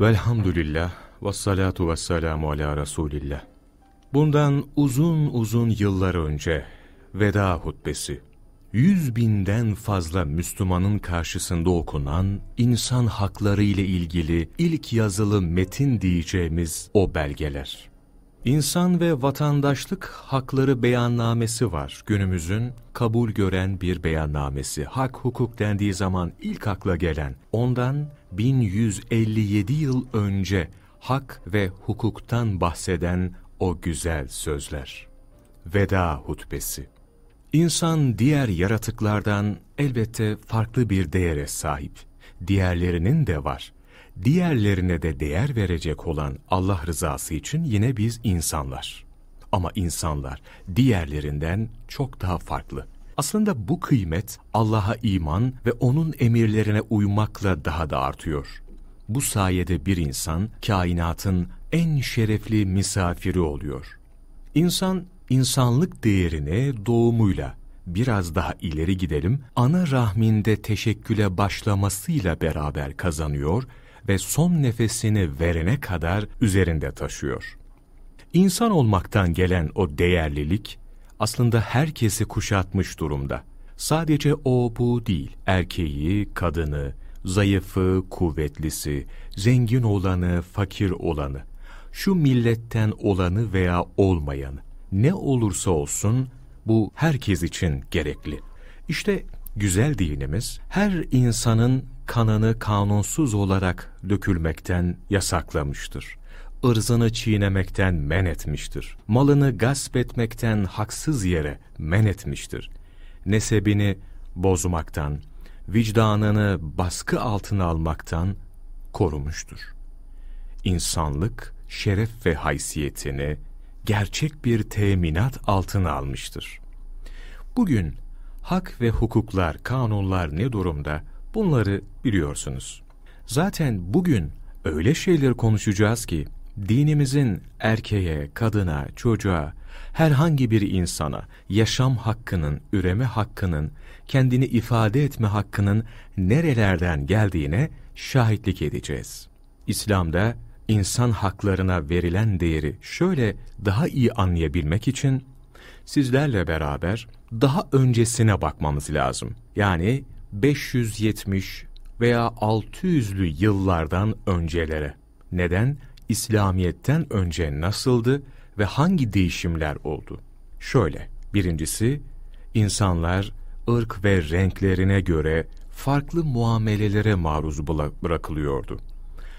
Velhamdülillah ve salatu ve selamu ala Resulillah. Bundan uzun uzun yıllar önce veda hutbesi, yüz binden fazla Müslümanın karşısında okunan insan hakları ile ilgili ilk yazılı metin diyeceğimiz o belgeler. İnsan ve vatandaşlık hakları beyannamesi var. Günümüzün kabul gören bir beyannamesi. Hak hukuk dendiği zaman ilk akla gelen, ondan 1157 yıl önce hak ve hukuktan bahseden o güzel sözler. Veda hutbesi. İnsan diğer yaratıklardan elbette farklı bir değere sahip. Diğerlerinin de var. Diğerlerine de değer verecek olan Allah rızası için yine biz insanlar. Ama insanlar diğerlerinden çok daha farklı. Aslında bu kıymet Allah'a iman ve O'nun emirlerine uymakla daha da artıyor. Bu sayede bir insan kainatın en şerefli misafiri oluyor. İnsan insanlık değerini doğumuyla biraz daha ileri gidelim ana rahminde teşekküle başlamasıyla beraber kazanıyor ve son nefesini verene kadar üzerinde taşıyor. İnsan olmaktan gelen o değerlilik aslında herkesi kuşatmış durumda. Sadece o bu değil, erkeği, kadını, zayıfı, kuvvetlisi, zengin olanı, fakir olanı, şu milletten olanı veya olmayanı, ne olursa olsun bu herkes için gerekli. İşte güzel dinimiz her insanın kanını kanunsuz olarak dökülmekten yasaklamıştır. Irzını çiğnemekten men etmiştir. Malını gasp etmekten haksız yere men etmiştir. Nesebini bozmaktan, vicdanını baskı altına almaktan korumuştur. İnsanlık, şeref ve haysiyetini gerçek bir teminat altına almıştır. Bugün hak ve hukuklar, kanunlar ne durumda bunları biliyorsunuz. Zaten bugün öyle şeyler konuşacağız ki dinimizin erkeğe, kadına, çocuğa, herhangi bir insana yaşam hakkının, üreme hakkının, kendini ifade etme hakkının nerelerden geldiğine şahitlik edeceğiz. İslam'da insan haklarına verilen değeri şöyle daha iyi anlayabilmek için sizlerle beraber daha öncesine bakmamız lazım. Yani 570 veya 600'lü yıllardan öncelere. Neden? İslamiyet'ten önce nasıldı ve hangi değişimler oldu? Şöyle, birincisi, insanlar ırk ve renklerine göre farklı muamelelere maruz bırakılıyordu.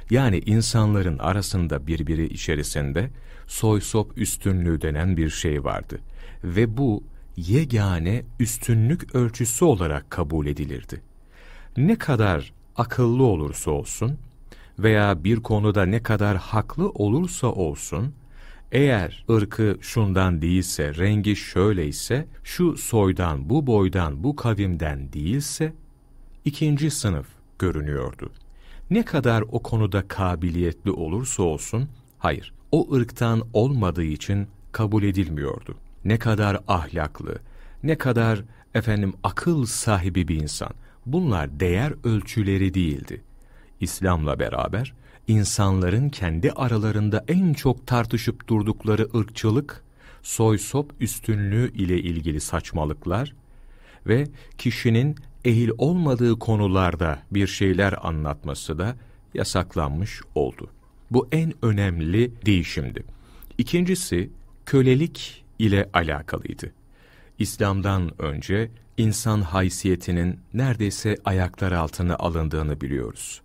Yani insanların arasında birbiri içerisinde soy sop üstünlüğü denen bir şey vardı. Ve bu yegane üstünlük ölçüsü olarak kabul edilirdi. Ne kadar akıllı olursa olsun veya bir konuda ne kadar haklı olursa olsun, eğer ırkı şundan değilse, rengi şöyleyse, şu soydan, bu boydan, bu kavimden değilse, ikinci sınıf görünüyordu. Ne kadar o konuda kabiliyetli olursa olsun, hayır, o ırktan olmadığı için kabul edilmiyordu. Ne kadar ahlaklı, ne kadar efendim akıl sahibi bir insan. Bunlar değer ölçüleri değildi. İslam'la beraber insanların kendi aralarında en çok tartışıp durdukları ırkçılık, soy sop üstünlüğü ile ilgili saçmalıklar ve kişinin ehil olmadığı konularda bir şeyler anlatması da yasaklanmış oldu. Bu en önemli değişimdi. İkincisi kölelik ile alakalıydı. İslam'dan önce insan haysiyetinin neredeyse ayaklar altına alındığını biliyoruz.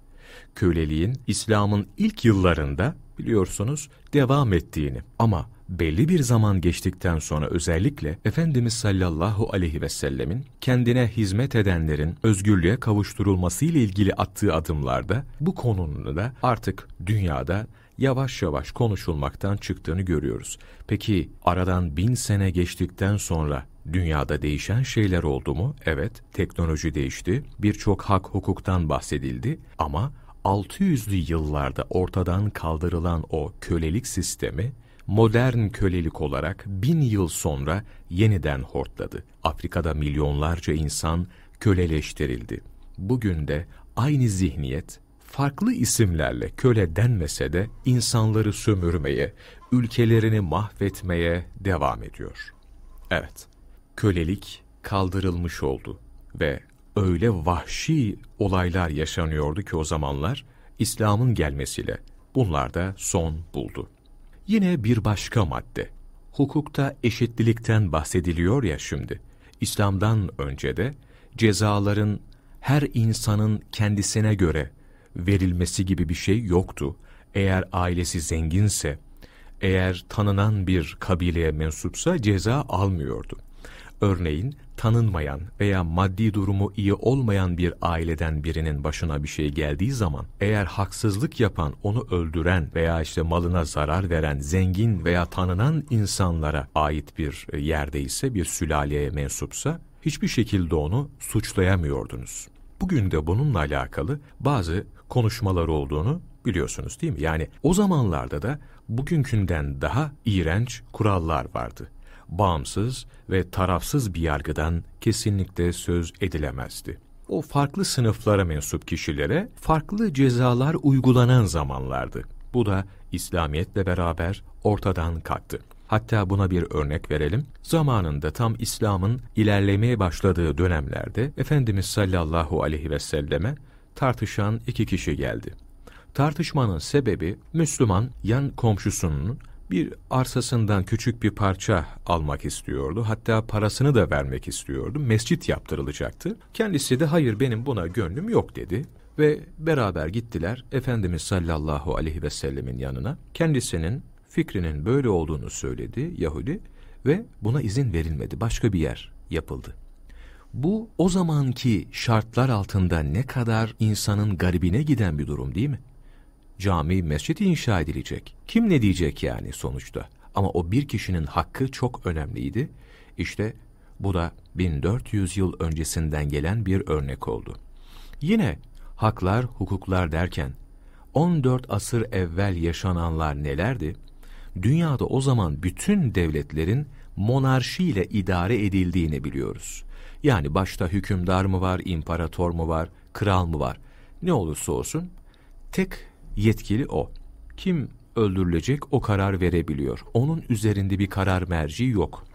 Köleliğin İslam'ın ilk yıllarında biliyorsunuz devam ettiğini ama belli bir zaman geçtikten sonra özellikle Efendimiz sallallahu aleyhi ve sellemin kendine hizmet edenlerin özgürlüğe kavuşturulması ile ilgili attığı adımlarda bu konunun da artık dünyada yavaş yavaş konuşulmaktan çıktığını görüyoruz. Peki aradan bin sene geçtikten sonra dünyada değişen şeyler oldu mu? Evet, teknoloji değişti, birçok hak hukuktan bahsedildi ama 600'lü yıllarda ortadan kaldırılan o kölelik sistemi modern kölelik olarak bin yıl sonra yeniden hortladı. Afrika'da milyonlarca insan köleleştirildi. Bugün de aynı zihniyet farklı isimlerle köle denmese de insanları sömürmeye, ülkelerini mahvetmeye devam ediyor. Evet, kölelik kaldırılmış oldu ve öyle vahşi olaylar yaşanıyordu ki o zamanlar İslam'ın gelmesiyle bunlar da son buldu. Yine bir başka madde. Hukukta eşitlilikten bahsediliyor ya şimdi. İslam'dan önce de cezaların her insanın kendisine göre verilmesi gibi bir şey yoktu. Eğer ailesi zenginse, eğer tanınan bir kabileye mensupsa ceza almıyordu. Örneğin tanınmayan veya maddi durumu iyi olmayan bir aileden birinin başına bir şey geldiği zaman eğer haksızlık yapan, onu öldüren veya işte malına zarar veren zengin veya tanınan insanlara ait bir yerde ise bir sülaleye mensupsa hiçbir şekilde onu suçlayamıyordunuz. Bugün de bununla alakalı bazı konuşmalar olduğunu biliyorsunuz değil mi? Yani o zamanlarda da bugünkünden daha iğrenç kurallar vardı bağımsız ve tarafsız bir yargıdan kesinlikle söz edilemezdi. O farklı sınıflara mensup kişilere farklı cezalar uygulanan zamanlardı. Bu da İslamiyetle beraber ortadan kalktı. Hatta buna bir örnek verelim. Zamanında tam İslam'ın ilerlemeye başladığı dönemlerde Efendimiz sallallahu aleyhi ve selleme tartışan iki kişi geldi. Tartışmanın sebebi Müslüman yan komşusunun bir arsasından küçük bir parça almak istiyordu. Hatta parasını da vermek istiyordu. Mescit yaptırılacaktı. Kendisi de hayır benim buna gönlüm yok dedi. Ve beraber gittiler Efendimiz sallallahu aleyhi ve sellemin yanına. Kendisinin fikrinin böyle olduğunu söyledi Yahudi ve buna izin verilmedi. Başka bir yer yapıldı. Bu o zamanki şartlar altında ne kadar insanın garibine giden bir durum değil mi? cami, mescit inşa edilecek. Kim ne diyecek yani sonuçta? Ama o bir kişinin hakkı çok önemliydi. İşte bu da 1400 yıl öncesinden gelen bir örnek oldu. Yine haklar, hukuklar derken 14 asır evvel yaşananlar nelerdi? Dünyada o zaman bütün devletlerin monarşiyle idare edildiğini biliyoruz. Yani başta hükümdar mı var, imparator mu var, kral mı var? Ne olursa olsun tek yetkili o. Kim öldürülecek o karar verebiliyor. Onun üzerinde bir karar merci yok.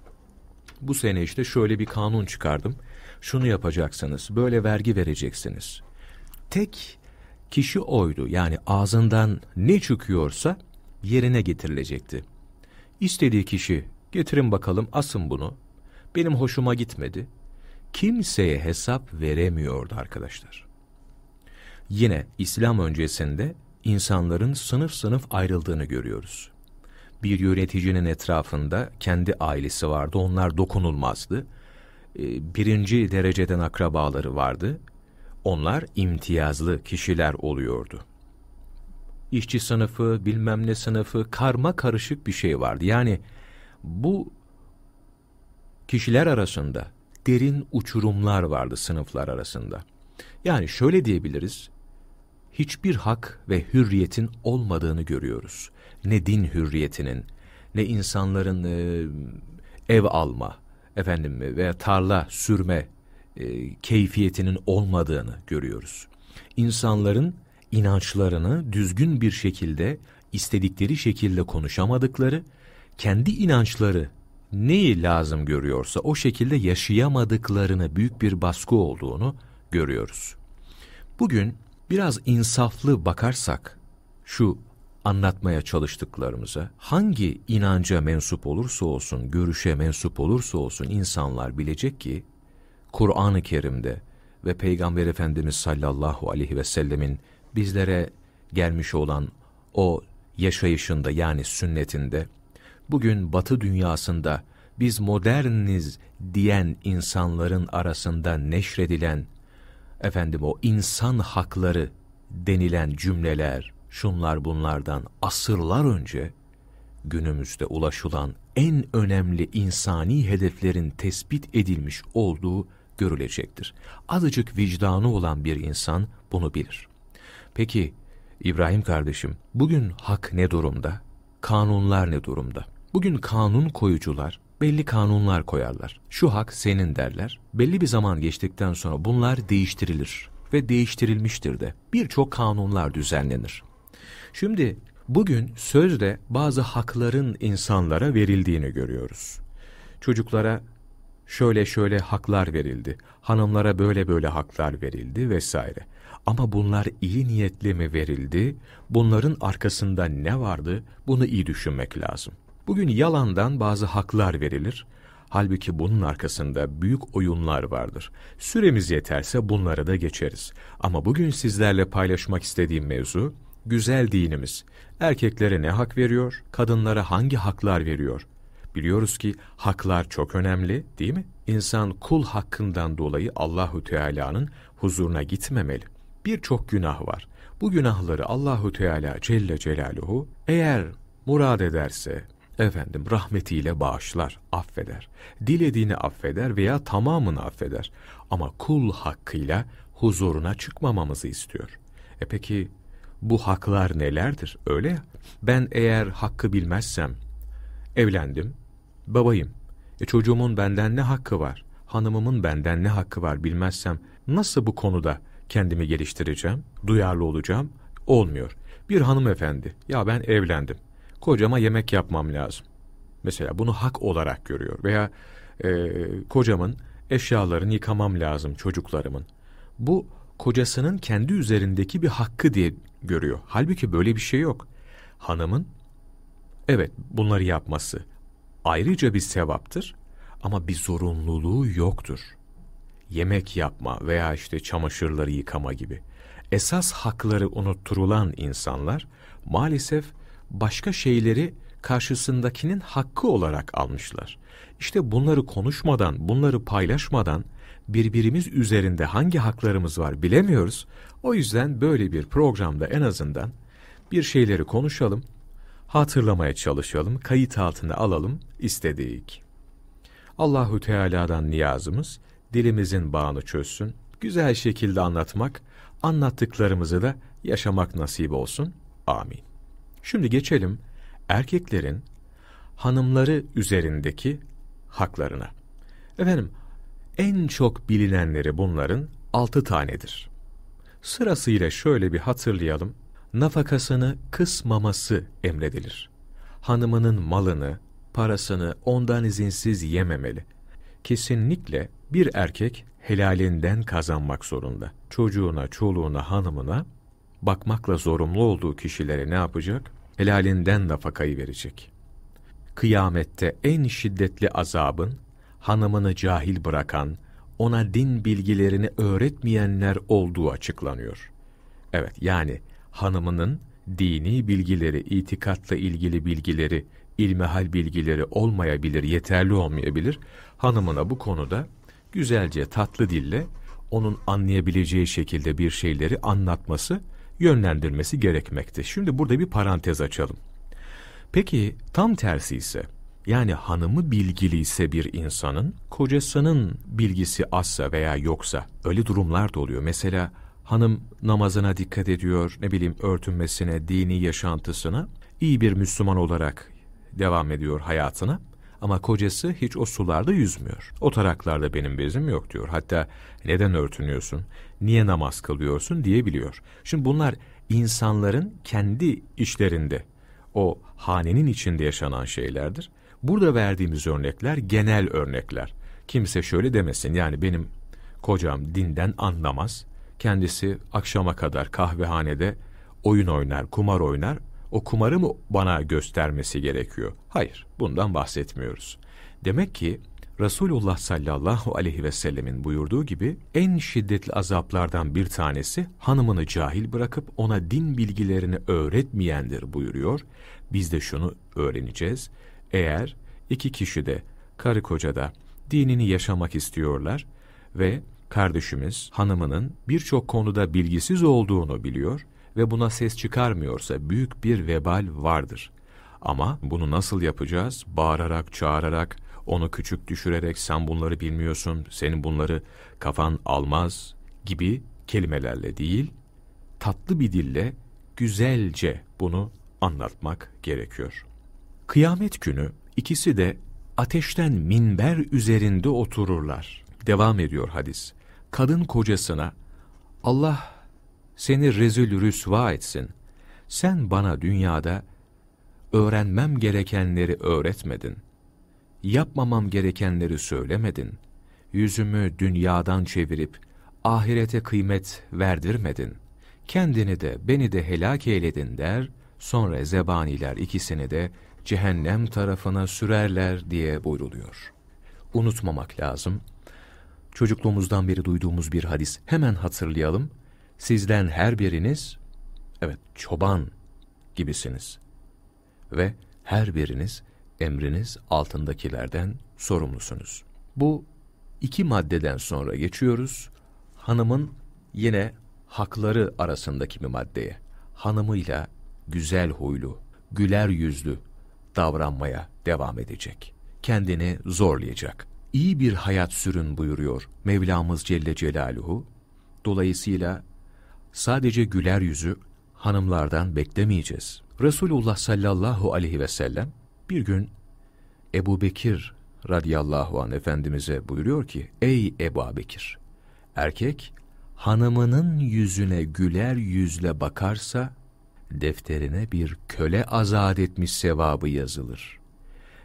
Bu sene işte şöyle bir kanun çıkardım. Şunu yapacaksınız, böyle vergi vereceksiniz. Tek kişi oydu. Yani ağzından ne çıkıyorsa yerine getirilecekti. İstediği kişi getirin bakalım asın bunu. Benim hoşuma gitmedi. Kimseye hesap veremiyordu arkadaşlar. Yine İslam öncesinde insanların sınıf sınıf ayrıldığını görüyoruz. Bir yöneticinin etrafında kendi ailesi vardı, onlar dokunulmazdı. Ee, birinci dereceden akrabaları vardı, onlar imtiyazlı kişiler oluyordu. İşçi sınıfı, bilmem ne sınıfı, karma karışık bir şey vardı. Yani bu kişiler arasında derin uçurumlar vardı sınıflar arasında. Yani şöyle diyebiliriz, hiçbir hak ve hürriyetin olmadığını görüyoruz. Ne din hürriyetinin, ne insanların e, ev alma, efendim veya tarla sürme e, keyfiyetinin olmadığını görüyoruz. İnsanların inançlarını düzgün bir şekilde, istedikleri şekilde konuşamadıkları, kendi inançları neyi lazım görüyorsa o şekilde yaşayamadıklarını büyük bir baskı olduğunu görüyoruz. Bugün biraz insaflı bakarsak şu anlatmaya çalıştıklarımıza hangi inanca mensup olursa olsun, görüşe mensup olursa olsun insanlar bilecek ki Kur'an-ı Kerim'de ve Peygamber Efendimiz sallallahu aleyhi ve sellemin bizlere gelmiş olan o yaşayışında yani sünnetinde bugün batı dünyasında biz moderniz diyen insanların arasında neşredilen efendim o insan hakları denilen cümleler, şunlar bunlardan asırlar önce günümüzde ulaşılan en önemli insani hedeflerin tespit edilmiş olduğu görülecektir. Azıcık vicdanı olan bir insan bunu bilir. Peki İbrahim kardeşim, bugün hak ne durumda? Kanunlar ne durumda? Bugün kanun koyucular belli kanunlar koyarlar. Şu hak senin derler. Belli bir zaman geçtikten sonra bunlar değiştirilir. ve değiştirilmiştir de. Birçok kanunlar düzenlenir. Şimdi bugün sözde bazı hakların insanlara verildiğini görüyoruz. Çocuklara şöyle şöyle haklar verildi, hanımlara böyle böyle haklar verildi vesaire. Ama bunlar iyi niyetli mi verildi? Bunların arkasında ne vardı? Bunu iyi düşünmek lazım. Bugün yalandan bazı haklar verilir. Halbuki bunun arkasında büyük oyunlar vardır. Süremiz yeterse bunlara da geçeriz. Ama bugün sizlerle paylaşmak istediğim mevzu, güzel dinimiz. Erkeklere ne hak veriyor, kadınlara hangi haklar veriyor? Biliyoruz ki haklar çok önemli, değil mi? İnsan kul hakkından dolayı Allahu Teala'nın huzuruna gitmemeli. Birçok günah var. Bu günahları Allahu Teala Celle Celaluhu eğer murad ederse, efendim rahmetiyle bağışlar, affeder. Dilediğini affeder veya tamamını affeder. Ama kul hakkıyla huzuruna çıkmamamızı istiyor. E peki bu haklar nelerdir? Öyle ya. Ben eğer hakkı bilmezsem, evlendim, babayım. E çocuğumun benden ne hakkı var? Hanımımın benden ne hakkı var bilmezsem nasıl bu konuda kendimi geliştireceğim, duyarlı olacağım? Olmuyor. Bir hanımefendi, ya ben evlendim kocama yemek yapmam lazım. Mesela bunu hak olarak görüyor veya e, kocamın eşyalarını yıkamam lazım çocuklarımın. Bu kocasının kendi üzerindeki bir hakkı diye görüyor. Halbuki böyle bir şey yok. Hanımın evet bunları yapması ayrıca bir sevaptır ama bir zorunluluğu yoktur. Yemek yapma veya işte çamaşırları yıkama gibi. Esas hakları unutturulan insanlar maalesef başka şeyleri karşısındakinin hakkı olarak almışlar. İşte bunları konuşmadan, bunları paylaşmadan birbirimiz üzerinde hangi haklarımız var bilemiyoruz. O yüzden böyle bir programda en azından bir şeyleri konuşalım, hatırlamaya çalışalım, kayıt altına alalım istedik. Allahu Teala'dan niyazımız dilimizin bağını çözsün, güzel şekilde anlatmak, anlattıklarımızı da yaşamak nasip olsun. Amin. Şimdi geçelim erkeklerin hanımları üzerindeki haklarına. Efendim, en çok bilinenleri bunların altı tanedir. Sırasıyla şöyle bir hatırlayalım. Nafakasını kısmaması emredilir. Hanımının malını, parasını ondan izinsiz yememeli. Kesinlikle bir erkek helalinden kazanmak zorunda. Çocuğuna, çoluğuna, hanımına bakmakla zorunlu olduğu kişilere ne yapacak? Helalinden nafakayı verecek. Kıyamette en şiddetli azabın, hanımını cahil bırakan, ona din bilgilerini öğretmeyenler olduğu açıklanıyor. Evet, yani hanımının dini bilgileri, itikatla ilgili bilgileri, ilmihal bilgileri olmayabilir, yeterli olmayabilir. Hanımına bu konuda güzelce, tatlı dille onun anlayabileceği şekilde bir şeyleri anlatması yönlendirmesi gerekmekte. Şimdi burada bir parantez açalım. Peki tam tersi ise yani hanımı bilgili ise bir insanın kocasının bilgisi azsa veya yoksa öyle durumlar da oluyor. Mesela hanım namazına dikkat ediyor, ne bileyim örtünmesine, dini yaşantısına, iyi bir Müslüman olarak devam ediyor hayatına. Ama kocası hiç o sularda yüzmüyor. O taraklarda benim bezim yok diyor. Hatta neden örtünüyorsun, niye namaz kılıyorsun diyebiliyor. Şimdi bunlar insanların kendi işlerinde, o hanenin içinde yaşanan şeylerdir. Burada verdiğimiz örnekler genel örnekler. Kimse şöyle demesin yani benim kocam dinden anlamaz. Kendisi akşama kadar kahvehanede oyun oynar, kumar oynar, o kumarı mı bana göstermesi gerekiyor? Hayır, bundan bahsetmiyoruz. Demek ki Resulullah sallallahu aleyhi ve sellemin buyurduğu gibi en şiddetli azaplardan bir tanesi hanımını cahil bırakıp ona din bilgilerini öğretmeyendir buyuruyor. Biz de şunu öğreneceğiz. Eğer iki kişi de karı koca da dinini yaşamak istiyorlar ve kardeşimiz hanımının birçok konuda bilgisiz olduğunu biliyor ve buna ses çıkarmıyorsa büyük bir vebal vardır. Ama bunu nasıl yapacağız? Bağırarak, çağırarak, onu küçük düşürerek sen bunları bilmiyorsun, senin bunları kafan almaz gibi kelimelerle değil, tatlı bir dille güzelce bunu anlatmak gerekiyor. Kıyamet günü ikisi de ateşten minber üzerinde otururlar. Devam ediyor hadis. Kadın kocasına Allah seni rezil rüsva etsin. Sen bana dünyada öğrenmem gerekenleri öğretmedin. Yapmamam gerekenleri söylemedin. Yüzümü dünyadan çevirip ahirete kıymet verdirmedin. Kendini de beni de helak eyledin der, sonra zebaniler ikisini de cehennem tarafına sürerler diye buyruluyor. Unutmamak lazım. Çocukluğumuzdan beri duyduğumuz bir hadis hemen hatırlayalım. Sizden her biriniz, evet çoban gibisiniz. Ve her biriniz emriniz altındakilerden sorumlusunuz. Bu iki maddeden sonra geçiyoruz. Hanımın yine hakları arasındaki bir maddeye. Hanımıyla güzel huylu, güler yüzlü davranmaya devam edecek. Kendini zorlayacak. İyi bir hayat sürün buyuruyor Mevlamız Celle Celaluhu. Dolayısıyla sadece güler yüzü hanımlardan beklemeyeceğiz. Resulullah sallallahu aleyhi ve sellem bir gün Ebu Bekir radıyallahu an Efendimiz'e buyuruyor ki, Ey Ebu Bekir! Erkek, hanımının yüzüne güler yüzle bakarsa, defterine bir köle azat etmiş sevabı yazılır.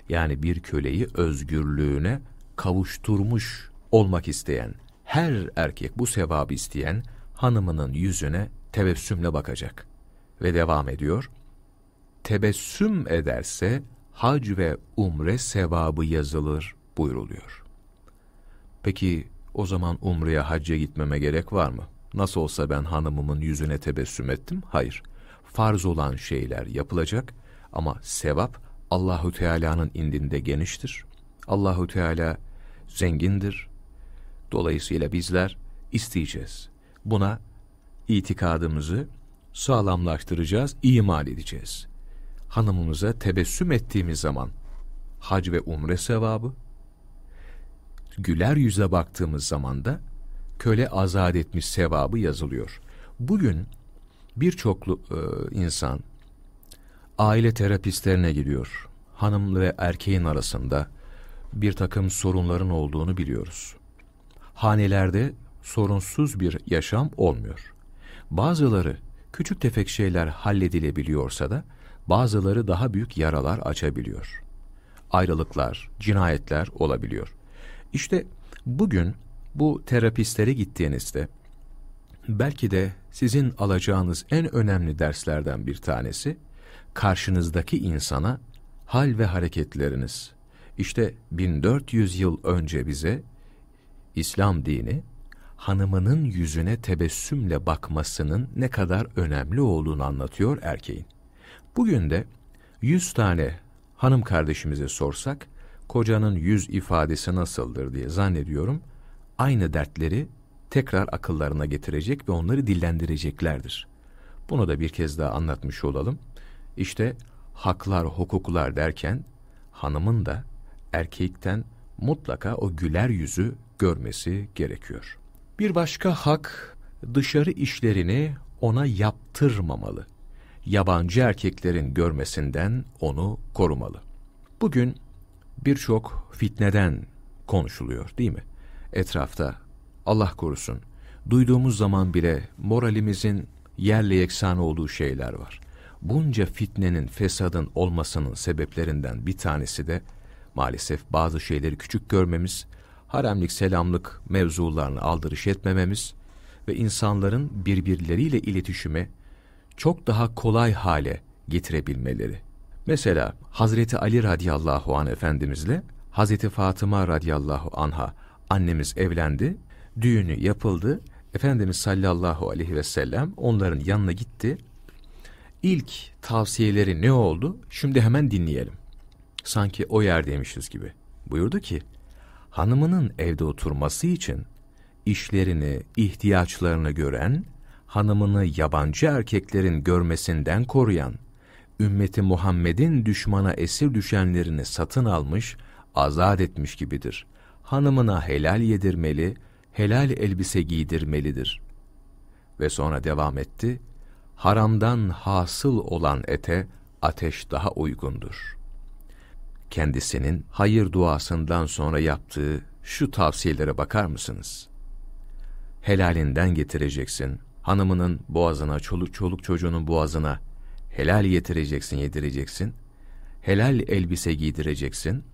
Yani bir köleyi özgürlüğüne kavuşturmuş olmak isteyen, her erkek bu sevabı isteyen, hanımının yüzüne tebessümle bakacak. Ve devam ediyor, tebessüm ederse, hac ve umre sevabı yazılır buyruluyor. Peki o zaman umreye hacca gitmeme gerek var mı? Nasıl olsa ben hanımımın yüzüne tebessüm ettim? Hayır. Farz olan şeyler yapılacak ama sevap Allahu Teala'nın indinde geniştir. Allahu Teala zengindir. Dolayısıyla bizler isteyeceğiz. Buna itikadımızı sağlamlaştıracağız, iman edeceğiz hanımımıza tebessüm ettiğimiz zaman hac ve umre sevabı, güler yüze baktığımız zaman da köle azat etmiş sevabı yazılıyor. Bugün birçok e, insan aile terapistlerine gidiyor. Hanım ve erkeğin arasında bir takım sorunların olduğunu biliyoruz. Hanelerde sorunsuz bir yaşam olmuyor. Bazıları küçük tefek şeyler halledilebiliyorsa da bazıları daha büyük yaralar açabiliyor. Ayrılıklar, cinayetler olabiliyor. İşte bugün bu terapistlere gittiğinizde belki de sizin alacağınız en önemli derslerden bir tanesi karşınızdaki insana hal ve hareketleriniz. İşte 1400 yıl önce bize İslam dini hanımının yüzüne tebessümle bakmasının ne kadar önemli olduğunu anlatıyor erkeğin. Bugün de yüz tane hanım kardeşimize sorsak, kocanın yüz ifadesi nasıldır diye zannediyorum, aynı dertleri tekrar akıllarına getirecek ve onları dillendireceklerdir. Bunu da bir kez daha anlatmış olalım. İşte haklar, hukuklar derken hanımın da erkekten mutlaka o güler yüzü görmesi gerekiyor. Bir başka hak dışarı işlerini ona yaptırmamalı yabancı erkeklerin görmesinden onu korumalı. Bugün birçok fitneden konuşuluyor değil mi? Etrafta Allah korusun duyduğumuz zaman bile moralimizin yerle yeksan olduğu şeyler var. Bunca fitnenin, fesadın olmasının sebeplerinden bir tanesi de maalesef bazı şeyleri küçük görmemiz, haremlik, selamlık mevzularını aldırış etmememiz ve insanların birbirleriyle iletişime çok daha kolay hale getirebilmeleri. Mesela Hazreti Ali radıyallahu an efendimizle Hazreti Fatıma radıyallahu anha annemiz evlendi, düğünü yapıldı. Efendimiz sallallahu aleyhi ve sellem onların yanına gitti. İlk tavsiyeleri ne oldu? Şimdi hemen dinleyelim. Sanki o yerdeymişiz gibi. Buyurdu ki, hanımının evde oturması için işlerini, ihtiyaçlarını gören hanımını yabancı erkeklerin görmesinden koruyan, ümmeti Muhammed'in düşmana esir düşenlerini satın almış, azat etmiş gibidir. Hanımına helal yedirmeli, helal elbise giydirmelidir. Ve sonra devam etti, haramdan hasıl olan ete ateş daha uygundur. Kendisinin hayır duasından sonra yaptığı şu tavsiyelere bakar mısınız? helalinden getireceksin. Hanımının boğazına, çoluk, çoluk çocuğunun boğazına helal getireceksin, yedireceksin. Helal elbise giydireceksin.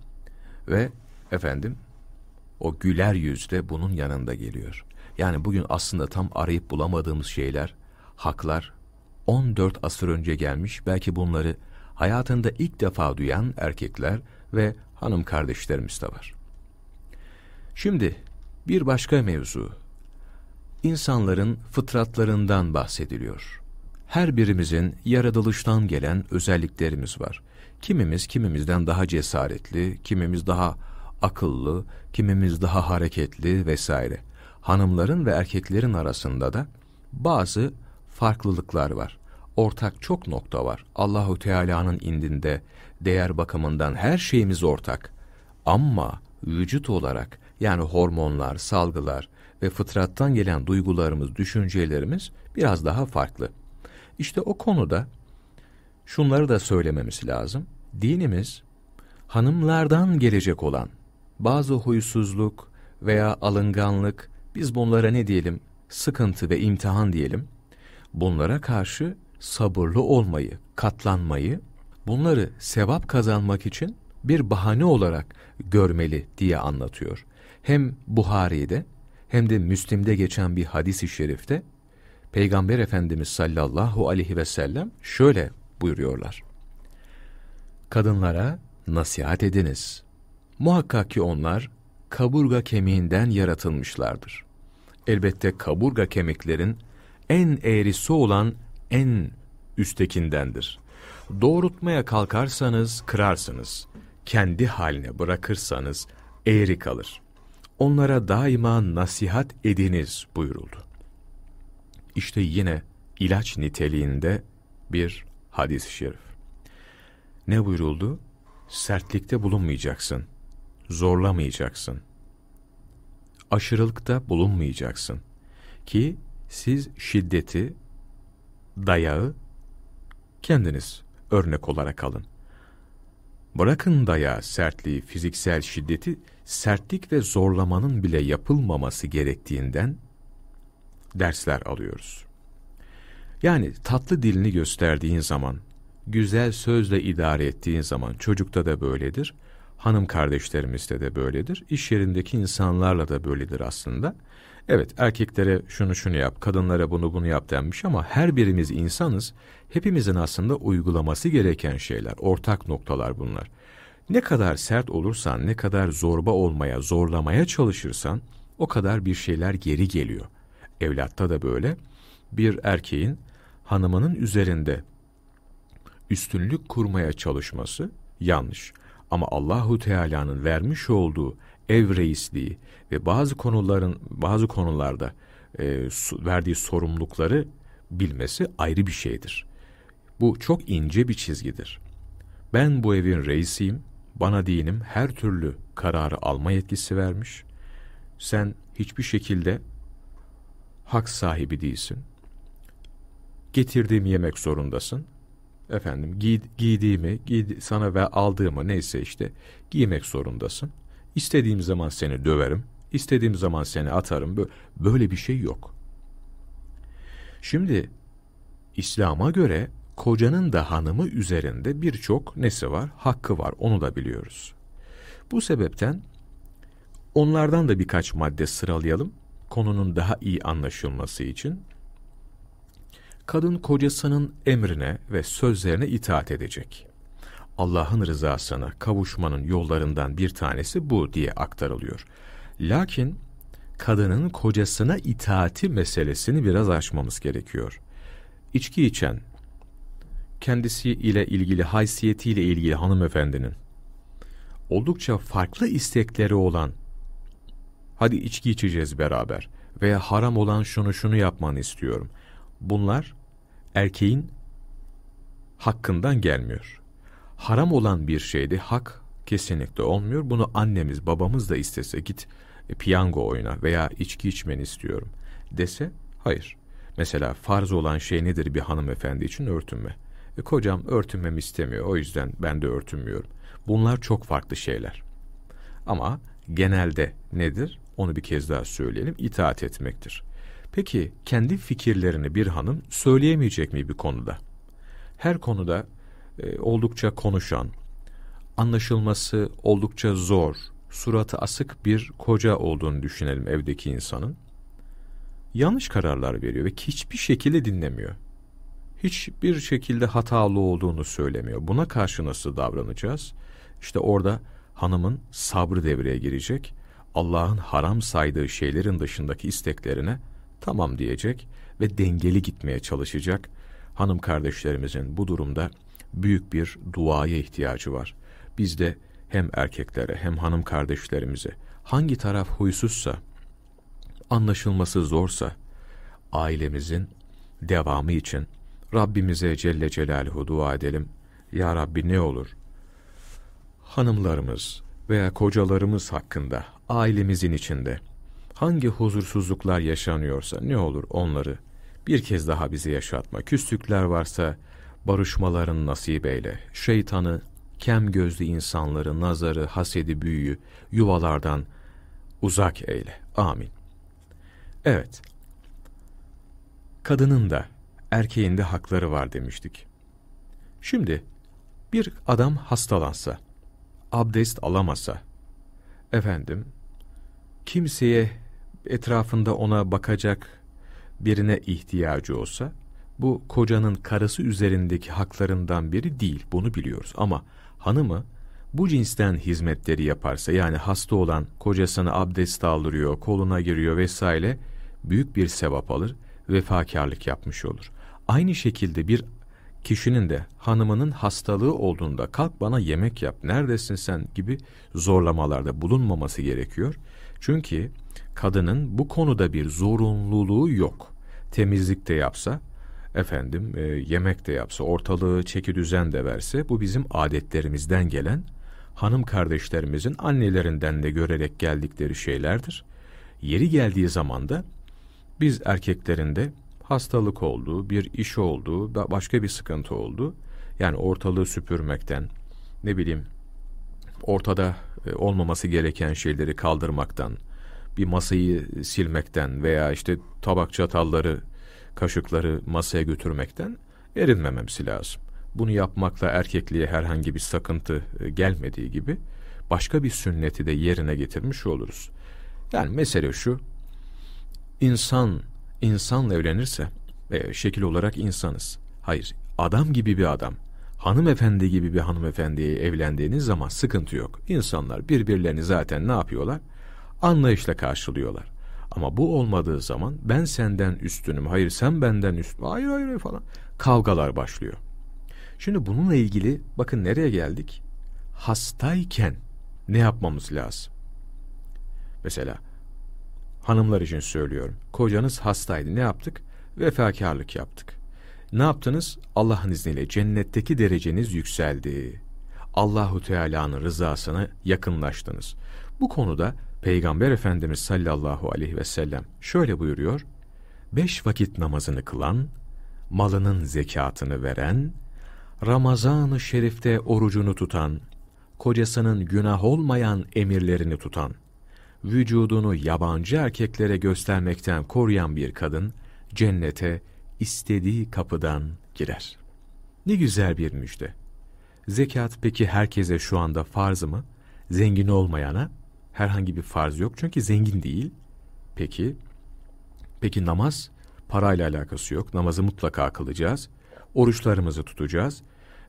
Ve efendim o güler yüz de bunun yanında geliyor. Yani bugün aslında tam arayıp bulamadığımız şeyler, haklar 14 asır önce gelmiş. Belki bunları hayatında ilk defa duyan erkekler ve hanım kardeşlerimiz de var. Şimdi bir başka mevzu. İnsanların fıtratlarından bahsediliyor. Her birimizin yaratılıştan gelen özelliklerimiz var. Kimimiz kimimizden daha cesaretli, kimimiz daha akıllı, kimimiz daha hareketli vesaire. Hanımların ve erkeklerin arasında da bazı farklılıklar var. Ortak çok nokta var. Allahu Teala'nın indinde değer bakımından her şeyimiz ortak. Ama vücut olarak yani hormonlar, salgılar ve fıtrattan gelen duygularımız, düşüncelerimiz biraz daha farklı. İşte o konuda şunları da söylememiz lazım. Dinimiz hanımlardan gelecek olan bazı huysuzluk veya alınganlık, biz bunlara ne diyelim, sıkıntı ve imtihan diyelim, bunlara karşı sabırlı olmayı, katlanmayı, bunları sevap kazanmak için bir bahane olarak görmeli diye anlatıyor. Hem Buhari'de hem de Müslim'de geçen bir hadis-i şerifte Peygamber Efendimiz sallallahu aleyhi ve sellem şöyle buyuruyorlar. Kadınlara nasihat ediniz. Muhakkak ki onlar kaburga kemiğinden yaratılmışlardır. Elbette kaburga kemiklerin en eğrisi olan en üsttekindendir. Doğrultmaya kalkarsanız kırarsınız. Kendi haline bırakırsanız eğri kalır. Onlara daima nasihat ediniz buyuruldu. İşte yine ilaç niteliğinde bir hadis-i şerif. Ne buyuruldu? Sertlikte bulunmayacaksın zorlamayacaksın. Aşırılıkta bulunmayacaksın. Ki siz şiddeti, dayağı kendiniz örnek olarak alın. Bırakın dayağı, sertliği, fiziksel şiddeti, sertlik ve zorlamanın bile yapılmaması gerektiğinden dersler alıyoruz. Yani tatlı dilini gösterdiğin zaman, güzel sözle idare ettiğin zaman, çocukta da böyledir, hanım kardeşlerimizde de böyledir. İş yerindeki insanlarla da böyledir aslında. Evet erkeklere şunu şunu yap, kadınlara bunu bunu yap denmiş ama her birimiz insanız. Hepimizin aslında uygulaması gereken şeyler, ortak noktalar bunlar. Ne kadar sert olursan, ne kadar zorba olmaya, zorlamaya çalışırsan o kadar bir şeyler geri geliyor. Evlatta da böyle. Bir erkeğin hanımının üzerinde üstünlük kurmaya çalışması yanlış. Ama Allahu Teala'nın vermiş olduğu ev reisliği ve bazı konuların bazı konularda e, verdiği sorumlulukları bilmesi ayrı bir şeydir. Bu çok ince bir çizgidir. Ben bu evin reisiyim, bana dinim her türlü kararı alma yetkisi vermiş. Sen hiçbir şekilde hak sahibi değilsin. Getirdiğim yemek zorundasın efendim giy, giydiğimi, giydi, sana ve aldığımı neyse işte giymek zorundasın. İstediğim zaman seni döverim, istediğim zaman seni atarım. Böyle bir şey yok. Şimdi İslam'a göre kocanın da hanımı üzerinde birçok nesi var? Hakkı var, onu da biliyoruz. Bu sebepten onlardan da birkaç madde sıralayalım. Konunun daha iyi anlaşılması için kadın kocasının emrine ve sözlerine itaat edecek. Allah'ın rızasına kavuşmanın yollarından bir tanesi bu diye aktarılıyor. Lakin kadının kocasına itaati meselesini biraz açmamız gerekiyor. İçki içen, kendisi ile ilgili haysiyetiyle ilgili hanımefendinin oldukça farklı istekleri olan hadi içki içeceğiz beraber veya haram olan şunu şunu yapmanı istiyorum. Bunlar erkeğin hakkından gelmiyor. Haram olan bir şeyde hak kesinlikle olmuyor. Bunu annemiz, babamız da istese git e, piyango oyna veya içki içmeni istiyorum dese hayır. Mesela farz olan şey nedir bir hanımefendi için örtünme. E, kocam örtünmemi istemiyor o yüzden ben de örtünmüyorum. Bunlar çok farklı şeyler. Ama genelde nedir? Onu bir kez daha söyleyelim. İtaat etmektir. Peki kendi fikirlerini bir hanım söyleyemeyecek mi bir konuda? Her konuda e, oldukça konuşan, anlaşılması oldukça zor, suratı asık bir koca olduğunu düşünelim evdeki insanın. Yanlış kararlar veriyor ve hiçbir şekilde dinlemiyor. Hiçbir şekilde hatalı olduğunu söylemiyor. Buna karşı nasıl davranacağız? İşte orada hanımın sabrı devreye girecek. Allah'ın haram saydığı şeylerin dışındaki isteklerine tamam diyecek ve dengeli gitmeye çalışacak. Hanım kardeşlerimizin bu durumda büyük bir duaya ihtiyacı var. Biz de hem erkeklere hem hanım kardeşlerimize hangi taraf huysuzsa, anlaşılması zorsa, ailemizin devamı için Rabbimize Celle Celaluhu dua edelim. Ya Rabbi ne olur? Hanımlarımız veya kocalarımız hakkında, ailemizin içinde hangi huzursuzluklar yaşanıyorsa ne olur onları bir kez daha bize yaşatma. Küslükler varsa barışmaların nasip eyle. Şeytanı, kem gözlü insanları, nazarı, hasedi, büyüyü yuvalardan uzak eyle. Amin. Evet, kadının da erkeğin de hakları var demiştik. Şimdi bir adam hastalansa, abdest alamasa, efendim, kimseye etrafında ona bakacak birine ihtiyacı olsa, bu kocanın karısı üzerindeki haklarından biri değil, bunu biliyoruz. Ama hanımı bu cinsten hizmetleri yaparsa, yani hasta olan kocasına abdest aldırıyor, koluna giriyor vesaire, büyük bir sevap alır, vefakarlık yapmış olur. Aynı şekilde bir kişinin de hanımının hastalığı olduğunda kalk bana yemek yap, neredesin sen gibi zorlamalarda bulunmaması gerekiyor. Çünkü kadının bu konuda bir zorunluluğu yok. Temizlik de yapsa, efendim e, yemek de yapsa, ortalığı çeki düzen de verse bu bizim adetlerimizden gelen hanım kardeşlerimizin annelerinden de görerek geldikleri şeylerdir. Yeri geldiği zaman da biz erkeklerinde hastalık oldu, bir iş oldu, başka bir sıkıntı oldu. Yani ortalığı süpürmekten, ne bileyim ortada e, olmaması gereken şeyleri kaldırmaktan, bir masayı silmekten veya işte tabak çatalları, kaşıkları masaya götürmekten erinmememiz lazım. Bunu yapmakla erkekliğe herhangi bir sakıntı e, gelmediği gibi başka bir sünneti de yerine getirmiş oluruz. Yani mesele şu, insan insanla evlenirse, e, şekil olarak insanız. Hayır, adam gibi bir adam, hanımefendi gibi bir hanımefendiye evlendiğiniz zaman sıkıntı yok. İnsanlar birbirlerini zaten ne yapıyorlar? Anlayışla karşılıyorlar. Ama bu olmadığı zaman ben senden üstünüm, hayır sen benden üstün, hayır hayır falan kavgalar başlıyor. Şimdi bununla ilgili bakın nereye geldik? Hastayken ne yapmamız lazım? Mesela hanımlar için söylüyorum. Kocanız hastaydı ne yaptık? Vefakarlık yaptık. Ne yaptınız? Allah'ın izniyle cennetteki dereceniz yükseldi. Allahu Teala'nın rızasına yakınlaştınız. Bu konuda Peygamber Efendimiz sallallahu aleyhi ve sellem şöyle buyuruyor. Beş vakit namazını kılan, malının zekatını veren, Ramazan-ı Şerif'te orucunu tutan, kocasının günah olmayan emirlerini tutan, vücudunu yabancı erkeklere göstermekten koruyan bir kadın, cennete istediği kapıdan girer. Ne güzel bir müjde. Zekat peki herkese şu anda farz mı? Zengin olmayana herhangi bir farz yok çünkü zengin değil. Peki, peki namaz parayla alakası yok. Namazı mutlaka kılacağız. Oruçlarımızı tutacağız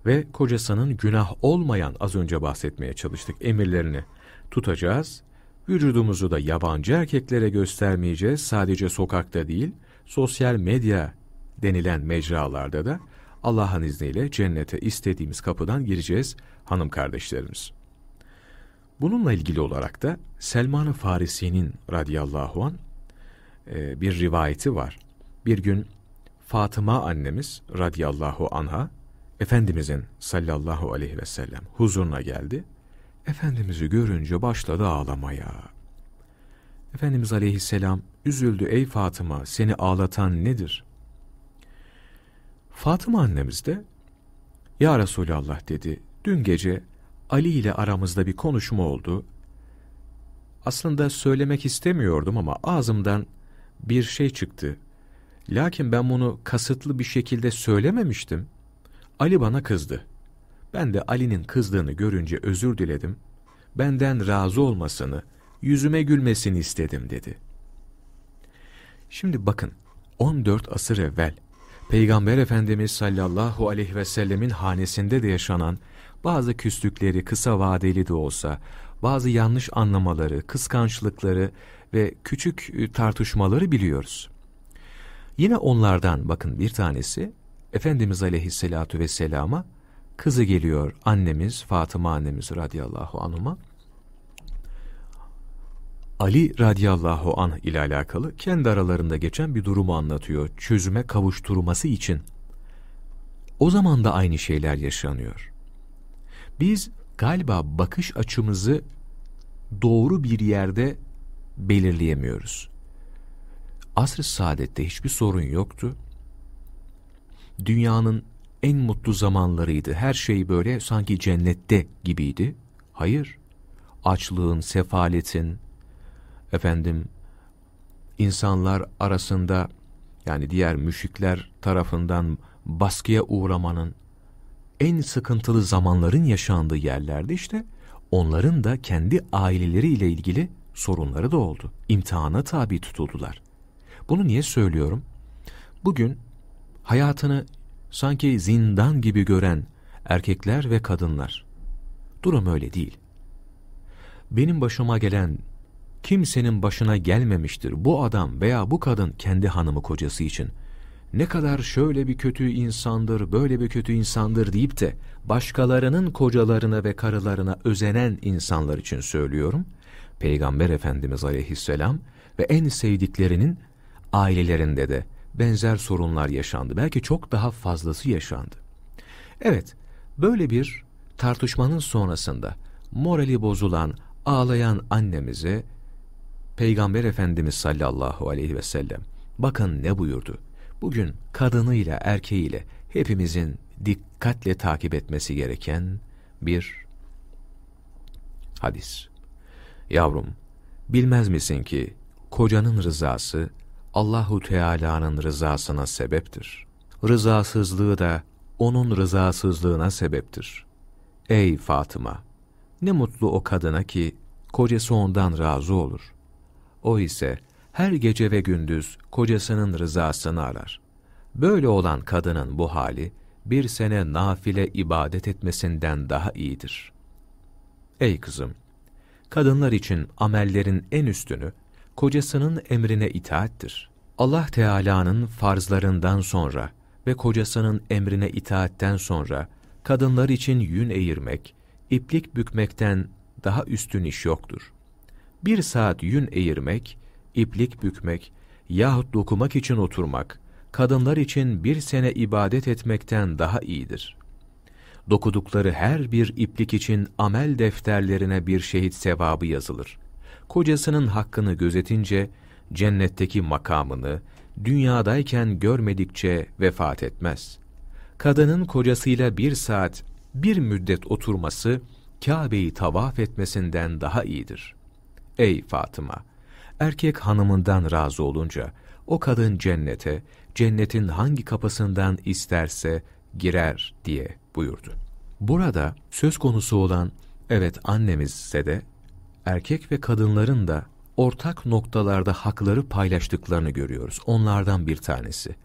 ve kocasının günah olmayan az önce bahsetmeye çalıştık emirlerini tutacağız. Vücudumuzu da yabancı erkeklere göstermeyeceğiz. Sadece sokakta değil, sosyal medya denilen mecralarda da Allah'ın izniyle cennete istediğimiz kapıdan gireceğiz hanım kardeşlerimiz. Bununla ilgili olarak da Selman-ı Farisi'nin radıyallahu an e, bir rivayeti var. Bir gün Fatıma annemiz radıyallahu anha Efendimizin sallallahu aleyhi ve sellem huzuruna geldi. Efendimiz'i görünce başladı ağlamaya. Efendimiz aleyhisselam üzüldü ey Fatıma seni ağlatan nedir? Fatıma annemiz de Ya Resulallah dedi dün gece Ali ile aramızda bir konuşma oldu. Aslında söylemek istemiyordum ama ağzımdan bir şey çıktı. Lakin ben bunu kasıtlı bir şekilde söylememiştim. Ali bana kızdı. Ben de Ali'nin kızdığını görünce özür diledim. Benden razı olmasını, yüzüme gülmesini istedim dedi. Şimdi bakın 14 asır evvel Peygamber Efendimiz sallallahu aleyhi ve sellemin hanesinde de yaşanan bazı küslükleri kısa vadeli de olsa, bazı yanlış anlamaları, kıskançlıkları ve küçük e, tartışmaları biliyoruz. Yine onlardan bakın bir tanesi Efendimiz aleyhissalatu vesselama kızı geliyor annemiz Fatıma annemiz radıyallahu anhuma. Ali radıyallahu anh ile alakalı kendi aralarında geçen bir durumu anlatıyor çözüme kavuşturması için. O zaman da aynı şeyler yaşanıyor. Biz galiba bakış açımızı doğru bir yerde belirleyemiyoruz. Asr-ı saadette hiçbir sorun yoktu. Dünyanın en mutlu zamanlarıydı. Her şey böyle sanki cennette gibiydi. Hayır. Açlığın, sefaletin, efendim insanlar arasında yani diğer müşrikler tarafından baskıya uğramanın en sıkıntılı zamanların yaşandığı yerlerde işte onların da kendi aileleriyle ilgili sorunları da oldu. İmtihana tabi tutuldular. Bunu niye söylüyorum? Bugün hayatını sanki zindan gibi gören erkekler ve kadınlar. Durum öyle değil. Benim başıma gelen kimsenin başına gelmemiştir. Bu adam veya bu kadın kendi hanımı kocası için ne kadar şöyle bir kötü insandır, böyle bir kötü insandır deyip de başkalarının kocalarına ve karılarına özenen insanlar için söylüyorum. Peygamber Efendimiz aleyhisselam ve en sevdiklerinin ailelerinde de benzer sorunlar yaşandı. Belki çok daha fazlası yaşandı. Evet, böyle bir tartışmanın sonrasında morali bozulan, ağlayan annemize Peygamber Efendimiz sallallahu aleyhi ve sellem bakın ne buyurdu. Bugün kadınıyla erkeğiyle hepimizin dikkatle takip etmesi gereken bir hadis. Yavrum, bilmez misin ki kocanın rızası Allahu Teala'nın rızasına sebeptir. Rızasızlığı da onun rızasızlığına sebeptir. Ey Fatıma! Ne mutlu o kadına ki kocası ondan razı olur. O ise her gece ve gündüz kocasının rızasını arar. Böyle olan kadının bu hali, bir sene nafile ibadet etmesinden daha iyidir. Ey kızım! Kadınlar için amellerin en üstünü, kocasının emrine itaattir. Allah Teala'nın farzlarından sonra ve kocasının emrine itaatten sonra, kadınlar için yün eğirmek, iplik bükmekten daha üstün iş yoktur. Bir saat yün eğirmek, iplik bükmek yahut dokumak için oturmak, kadınlar için bir sene ibadet etmekten daha iyidir. Dokudukları her bir iplik için amel defterlerine bir şehit sevabı yazılır. Kocasının hakkını gözetince, cennetteki makamını, dünyadayken görmedikçe vefat etmez. Kadının kocasıyla bir saat, bir müddet oturması, Kabe'yi tavaf etmesinden daha iyidir. Ey Fatıma! Erkek hanımından razı olunca, o kadın cennete, cennetin hangi kapısından isterse girer diye buyurdu. Burada söz konusu olan, evet annemizse de, erkek ve kadınların da ortak noktalarda hakları paylaştıklarını görüyoruz. Onlardan bir tanesi.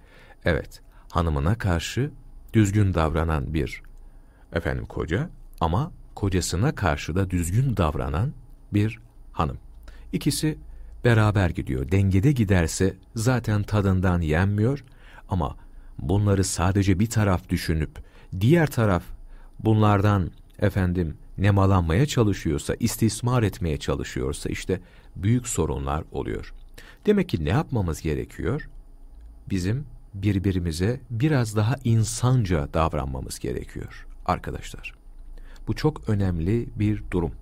Evet, hanımına karşı düzgün davranan bir efendim koca ama kocasına karşı da düzgün davranan bir hanım. İkisi beraber gidiyor. Dengede giderse zaten tadından yenmiyor ama bunları sadece bir taraf düşünüp diğer taraf bunlardan efendim nemalanmaya çalışıyorsa, istismar etmeye çalışıyorsa işte büyük sorunlar oluyor. Demek ki ne yapmamız gerekiyor? Bizim birbirimize biraz daha insanca davranmamız gerekiyor arkadaşlar. Bu çok önemli bir durum.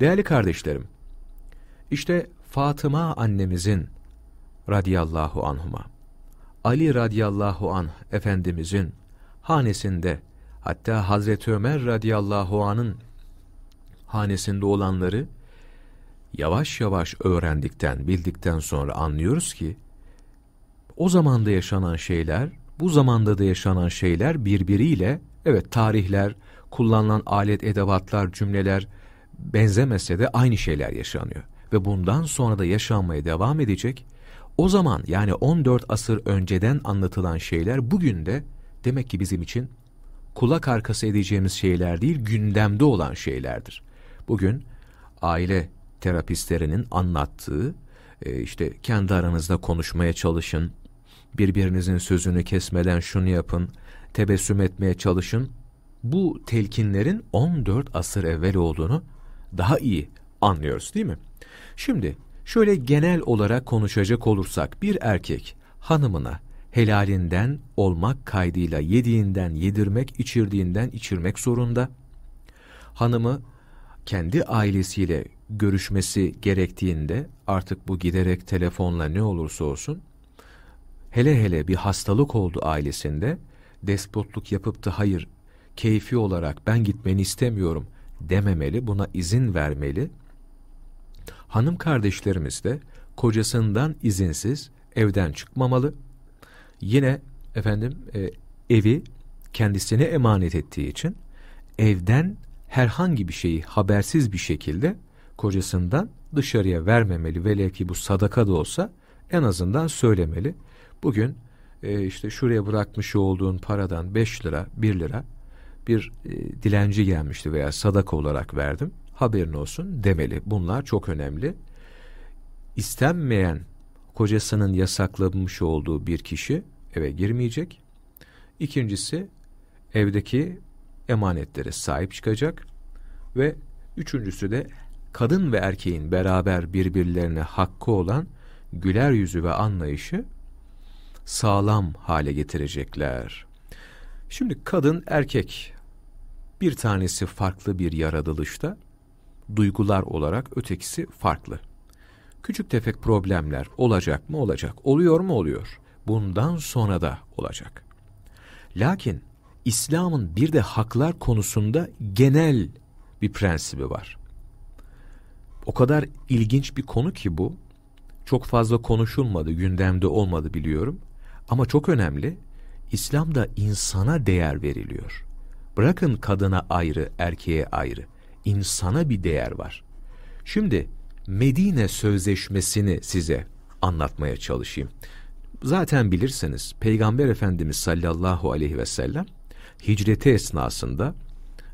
Değerli kardeşlerim, işte Fatıma annemizin radiyallahu anhuma, Ali radiyallahu anh efendimizin hanesinde, hatta Hazreti Ömer radiyallahu anh'ın hanesinde olanları yavaş yavaş öğrendikten, bildikten sonra anlıyoruz ki o zamanda yaşanan şeyler, bu zamanda da yaşanan şeyler birbiriyle evet tarihler, kullanılan alet, edevatlar, cümleler benzemese de aynı şeyler yaşanıyor. Ve bundan sonra da yaşanmaya devam edecek. O zaman yani 14 asır önceden anlatılan şeyler bugün de demek ki bizim için kulak arkası edeceğimiz şeyler değil, gündemde olan şeylerdir. Bugün aile terapistlerinin anlattığı, e, işte kendi aranızda konuşmaya çalışın, birbirinizin sözünü kesmeden şunu yapın, tebessüm etmeye çalışın. Bu telkinlerin 14 asır evvel olduğunu daha iyi anlıyoruz değil mi? Şimdi şöyle genel olarak konuşacak olursak bir erkek hanımına helalinden olmak kaydıyla yediğinden yedirmek, içirdiğinden içirmek zorunda. Hanımı kendi ailesiyle görüşmesi gerektiğinde artık bu giderek telefonla ne olursa olsun hele hele bir hastalık oldu ailesinde despotluk yapıp da hayır keyfi olarak ben gitmeni istemiyorum dememeli, buna izin vermeli. Hanım kardeşlerimiz de kocasından izinsiz evden çıkmamalı. Yine efendim e, evi kendisine emanet ettiği için evden herhangi bir şeyi habersiz bir şekilde kocasından dışarıya vermemeli. Velev ki bu sadaka da olsa en azından söylemeli. Bugün e, işte şuraya bırakmış olduğun paradan 5 lira, 1 lira bir e, dilenci gelmişti veya sadaka olarak verdim. Haberin olsun demeli. Bunlar çok önemli. İstenmeyen kocasının yasaklamış olduğu bir kişi eve girmeyecek. İkincisi evdeki emanetlere sahip çıkacak ve üçüncüsü de kadın ve erkeğin beraber birbirlerine hakkı olan güler yüzü ve anlayışı sağlam hale getirecekler. Şimdi kadın erkek bir tanesi farklı bir yaratılışta, duygular olarak ötekisi farklı. Küçük tefek problemler olacak mı olacak, oluyor mu oluyor. Bundan sonra da olacak. Lakin İslam'ın bir de haklar konusunda genel bir prensibi var. O kadar ilginç bir konu ki bu. Çok fazla konuşulmadı, gündemde olmadı biliyorum. Ama çok önemli. İslam'da insana değer veriliyor. Bırakın kadına ayrı, erkeğe ayrı. İnsana bir değer var. Şimdi Medine Sözleşmesi'ni size anlatmaya çalışayım. Zaten bilirsiniz Peygamber Efendimiz sallallahu aleyhi ve sellem hicreti esnasında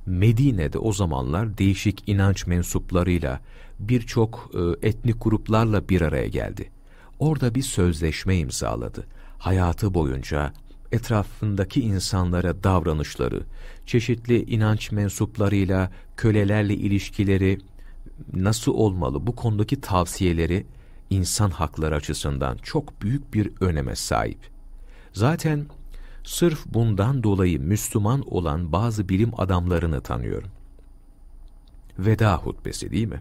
Medine'de o zamanlar değişik inanç mensuplarıyla birçok e, etnik gruplarla bir araya geldi. Orada bir sözleşme imzaladı. Hayatı boyunca etrafındaki insanlara davranışları, çeşitli inanç mensuplarıyla, kölelerle ilişkileri nasıl olmalı bu konudaki tavsiyeleri insan hakları açısından çok büyük bir öneme sahip. Zaten sırf bundan dolayı Müslüman olan bazı bilim adamlarını tanıyorum. Veda hutbesi değil mi?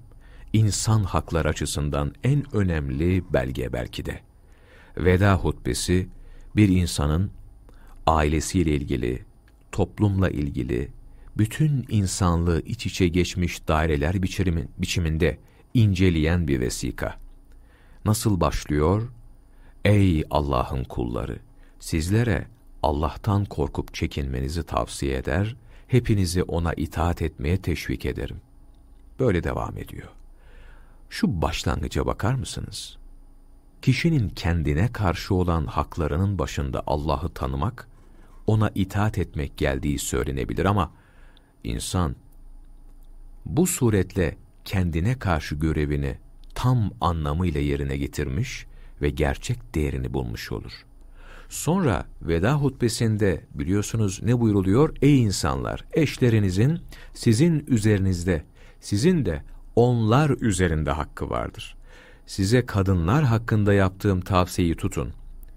İnsan hakları açısından en önemli belge belki de. Veda hutbesi bir insanın ailesiyle ilgili, toplumla ilgili, bütün insanlığı iç içe geçmiş daireler biçimin, biçiminde inceleyen bir vesika. Nasıl başlıyor? Ey Allah'ın kulları! Sizlere Allah'tan korkup çekinmenizi tavsiye eder, hepinizi ona itaat etmeye teşvik ederim. Böyle devam ediyor. Şu başlangıca bakar mısınız? Kişinin kendine karşı olan haklarının başında Allah'ı tanımak, ona itaat etmek geldiği söylenebilir ama insan bu suretle kendine karşı görevini tam anlamıyla yerine getirmiş ve gerçek değerini bulmuş olur. Sonra veda hutbesinde biliyorsunuz ne buyruluyor? Ey insanlar eşlerinizin sizin üzerinizde, sizin de onlar üzerinde hakkı vardır. Size kadınlar hakkında yaptığım tavsiyeyi tutun.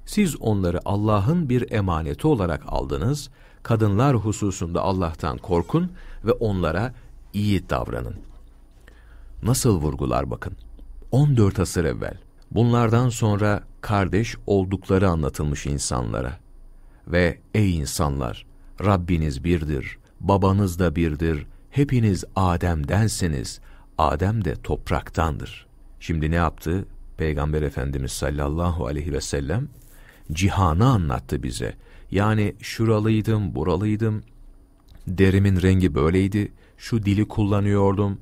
Siz onları Allah'ın bir emaneti olarak aldınız, kadınlar hususunda Allah'tan korkun ve onlara iyi davranın. Nasıl vurgular bakın. 14 asır evvel bunlardan sonra kardeş oldukları anlatılmış insanlara. Ve ey insanlar Rabbiniz birdir, babanız da birdir, hepiniz Adem'densiniz. Adem de topraktandır. Şimdi ne yaptı? Peygamber Efendimiz sallallahu aleyhi ve sellem cihanı anlattı bize. Yani şuralıydım, buralıydım, derimin rengi böyleydi, şu dili kullanıyordum.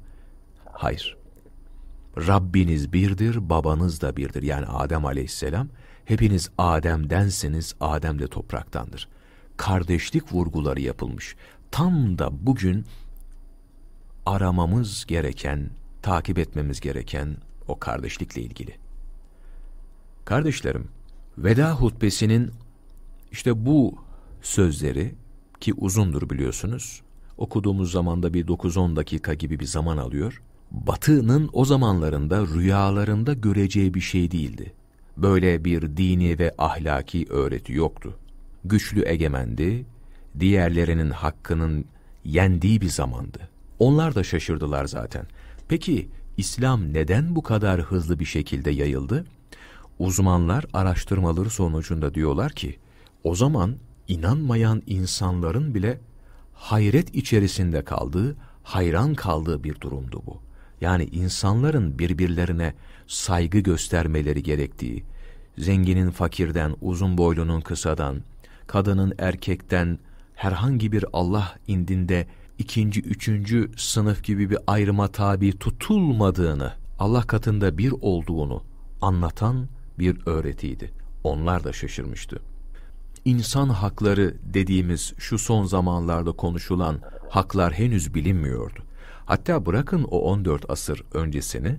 Hayır. Rabbiniz birdir, babanız da birdir. Yani Adem aleyhisselam. Hepiniz Adem'densiniz, Adem de topraktandır. Kardeşlik vurguları yapılmış. Tam da bugün aramamız gereken, takip etmemiz gereken o kardeşlikle ilgili. Kardeşlerim, veda hutbesinin işte bu sözleri ki uzundur biliyorsunuz, okuduğumuz zamanda bir 9-10 dakika gibi bir zaman alıyor. Batı'nın o zamanlarında rüyalarında göreceği bir şey değildi. Böyle bir dini ve ahlaki öğreti yoktu. Güçlü egemendi, diğerlerinin hakkının yendiği bir zamandı. Onlar da şaşırdılar zaten. Peki İslam neden bu kadar hızlı bir şekilde yayıldı? Uzmanlar araştırmaları sonucunda diyorlar ki, o zaman inanmayan insanların bile hayret içerisinde kaldığı, hayran kaldığı bir durumdu bu. Yani insanların birbirlerine saygı göstermeleri gerektiği, zenginin fakirden, uzun boylunun kısadan, kadının erkekten, herhangi bir Allah indinde ikinci, üçüncü sınıf gibi bir ayrıma tabi tutulmadığını, Allah katında bir olduğunu anlatan bir öğretiydi. Onlar da şaşırmıştı. İnsan hakları dediğimiz şu son zamanlarda konuşulan haklar henüz bilinmiyordu. Hatta bırakın o 14 asır öncesini,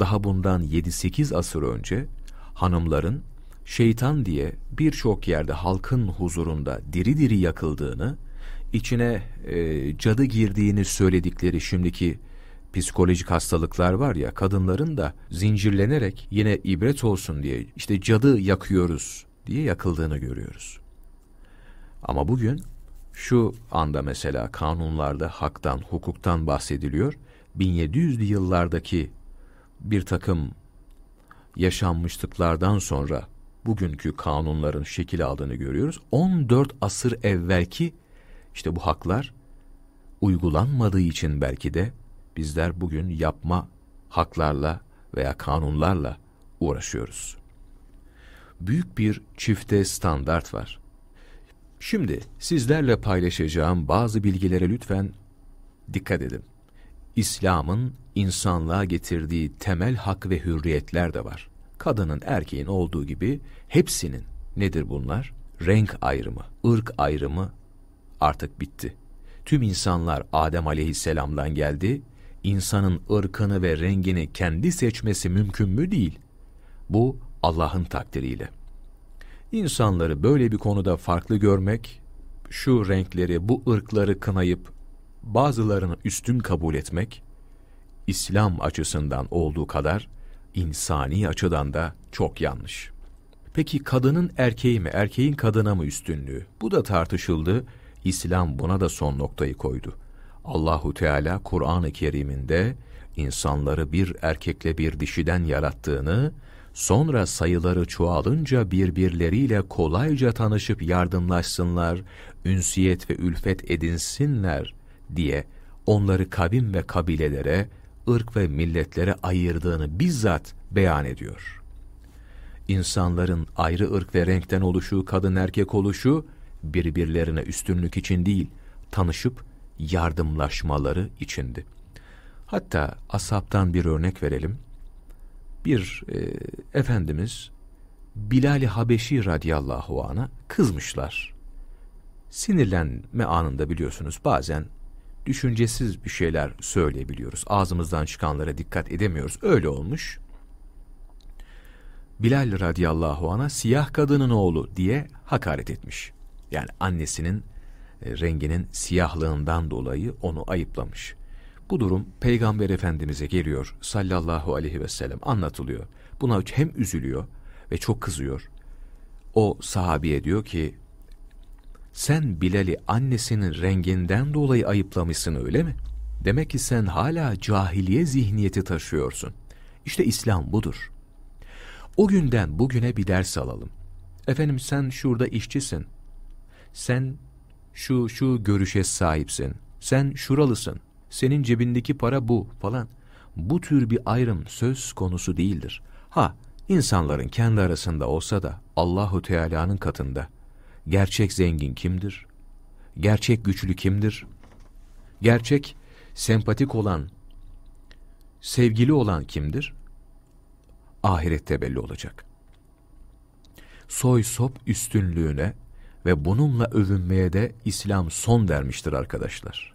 daha bundan 7-8 asır önce hanımların şeytan diye birçok yerde halkın huzurunda diri diri yakıldığını, içine e, cadı girdiğini söyledikleri şimdiki psikolojik hastalıklar var ya, kadınların da zincirlenerek yine ibret olsun diye işte cadı yakıyoruz diye yakıldığını görüyoruz. Ama bugün şu anda mesela kanunlarda haktan, hukuktan bahsediliyor. 1700'lü yıllardaki bir takım yaşanmışlıklardan sonra bugünkü kanunların şekil aldığını görüyoruz. 14 asır evvelki işte bu haklar uygulanmadığı için belki de bizler bugün yapma haklarla veya kanunlarla uğraşıyoruz. Büyük bir çifte standart var. Şimdi sizlerle paylaşacağım bazı bilgilere lütfen dikkat edin. İslam'ın insanlığa getirdiği temel hak ve hürriyetler de var. Kadının erkeğin olduğu gibi hepsinin nedir bunlar? Renk ayrımı, ırk ayrımı artık bitti. Tüm insanlar Adem aleyhisselamdan geldi. İnsanın ırkını ve rengini kendi seçmesi mümkün mü değil? Bu Allah'ın takdiriyle. İnsanları böyle bir konuda farklı görmek, şu renkleri, bu ırkları kınayıp bazılarını üstün kabul etmek, İslam açısından olduğu kadar insani açıdan da çok yanlış. Peki kadının erkeği mi, erkeğin kadına mı üstünlüğü? Bu da tartışıldı. İslam buna da son noktayı koydu. Allahu Teala Kur'an-ı Kerim'inde insanları bir erkekle bir dişiden yarattığını Sonra sayıları çoğalınca birbirleriyle kolayca tanışıp yardımlaşsınlar, ünsiyet ve ülfet edinsinler diye onları kavim ve kabilelere, ırk ve milletlere ayırdığını bizzat beyan ediyor. İnsanların ayrı ırk ve renkten oluşu, kadın erkek oluşu, birbirlerine üstünlük için değil, tanışıp yardımlaşmaları içindi. Hatta asaptan bir örnek verelim bir e, Efendimiz Bilal-i Habeşi radiyallahu an'a kızmışlar. Sinirlenme anında biliyorsunuz bazen düşüncesiz bir şeyler söyleyebiliyoruz. Ağzımızdan çıkanlara dikkat edemiyoruz. Öyle olmuş. Bilal radiyallahu an'a siyah kadının oğlu diye hakaret etmiş. Yani annesinin e, renginin siyahlığından dolayı onu ayıplamış. Bu durum Peygamber Efendimiz'e geliyor sallallahu aleyhi ve sellem anlatılıyor. Buna hem üzülüyor ve çok kızıyor. O sahabiye diyor ki sen Bilal'i annesinin renginden dolayı ayıplamışsın öyle mi? Demek ki sen hala cahiliye zihniyeti taşıyorsun. İşte İslam budur. O günden bugüne bir ders alalım. Efendim sen şurada işçisin. Sen şu şu görüşe sahipsin. Sen şuralısın senin cebindeki para bu falan. bu tür bir ayrım söz konusu değildir. Ha, insanların kendi arasında olsa da Allahu Teala'nın katında gerçek zengin kimdir? Gerçek güçlü kimdir? Gerçek sempatik olan, sevgili olan kimdir? Ahirette belli olacak. Soy sop üstünlüğüne ve bununla övünmeye de İslam son vermiştir arkadaşlar.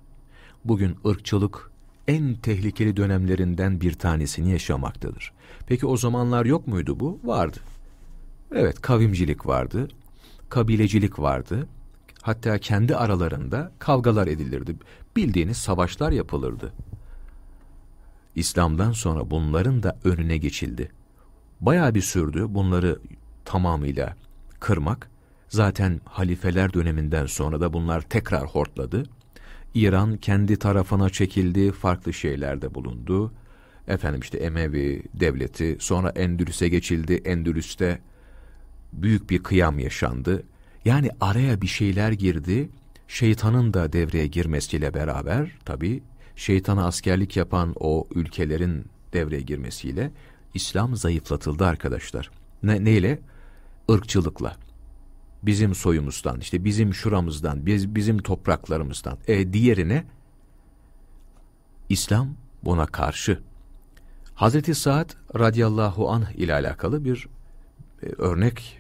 Bugün ırkçılık en tehlikeli dönemlerinden bir tanesini yaşamaktadır. Peki o zamanlar yok muydu bu? Vardı. Evet, kavimcilik vardı, kabilecilik vardı. Hatta kendi aralarında kavgalar edilirdi. Bildiğiniz savaşlar yapılırdı. İslam'dan sonra bunların da önüne geçildi. Bayağı bir sürdü bunları tamamıyla kırmak. Zaten halifeler döneminden sonra da bunlar tekrar hortladı. İran kendi tarafına çekildi, farklı şeylerde bulundu. Efendim işte Emevi devleti, sonra Endülüs'e geçildi. Endülüs'te büyük bir kıyam yaşandı. Yani araya bir şeyler girdi. Şeytanın da devreye girmesiyle beraber tabi şeytana askerlik yapan o ülkelerin devreye girmesiyle İslam zayıflatıldı arkadaşlar. Ne, neyle? Irkçılıkla bizim soyumuzdan, işte bizim şuramızdan, biz, bizim topraklarımızdan. E, diğerine İslam buna karşı. Hazreti Saad radıyallahu anh ile alakalı bir e, örnek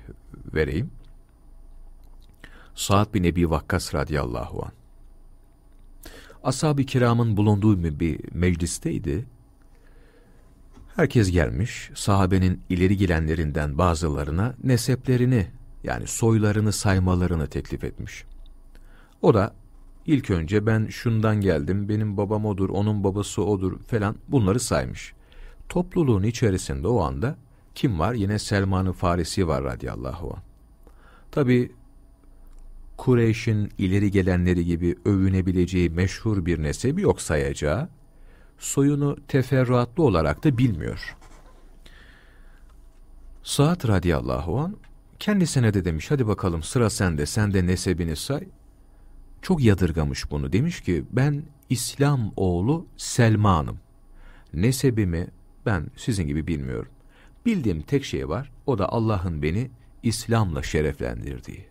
vereyim. Saad bin Ebi Vakkas radıyallahu anh. Ashab-ı kiramın bulunduğu bir meclisteydi. Herkes gelmiş, sahabenin ileri gelenlerinden bazılarına neseplerini yani soylarını saymalarını teklif etmiş. O da ilk önce ben şundan geldim, benim babam odur, onun babası odur falan bunları saymış. Topluluğun içerisinde o anda kim var? Yine Selman-ı Farisi var radıyallahu anh. Tabi Kureyş'in ileri gelenleri gibi övünebileceği meşhur bir nesebi yok sayacağı, soyunu teferruatlı olarak da bilmiyor. Saat radıyallahu an Kendisine de demiş hadi bakalım sıra sende, sen de nesebini say. Çok yadırgamış bunu. Demiş ki ben İslam oğlu Selman'ım. Nesebimi ben sizin gibi bilmiyorum. Bildiğim tek şey var, o da Allah'ın beni İslam'la şereflendirdiği.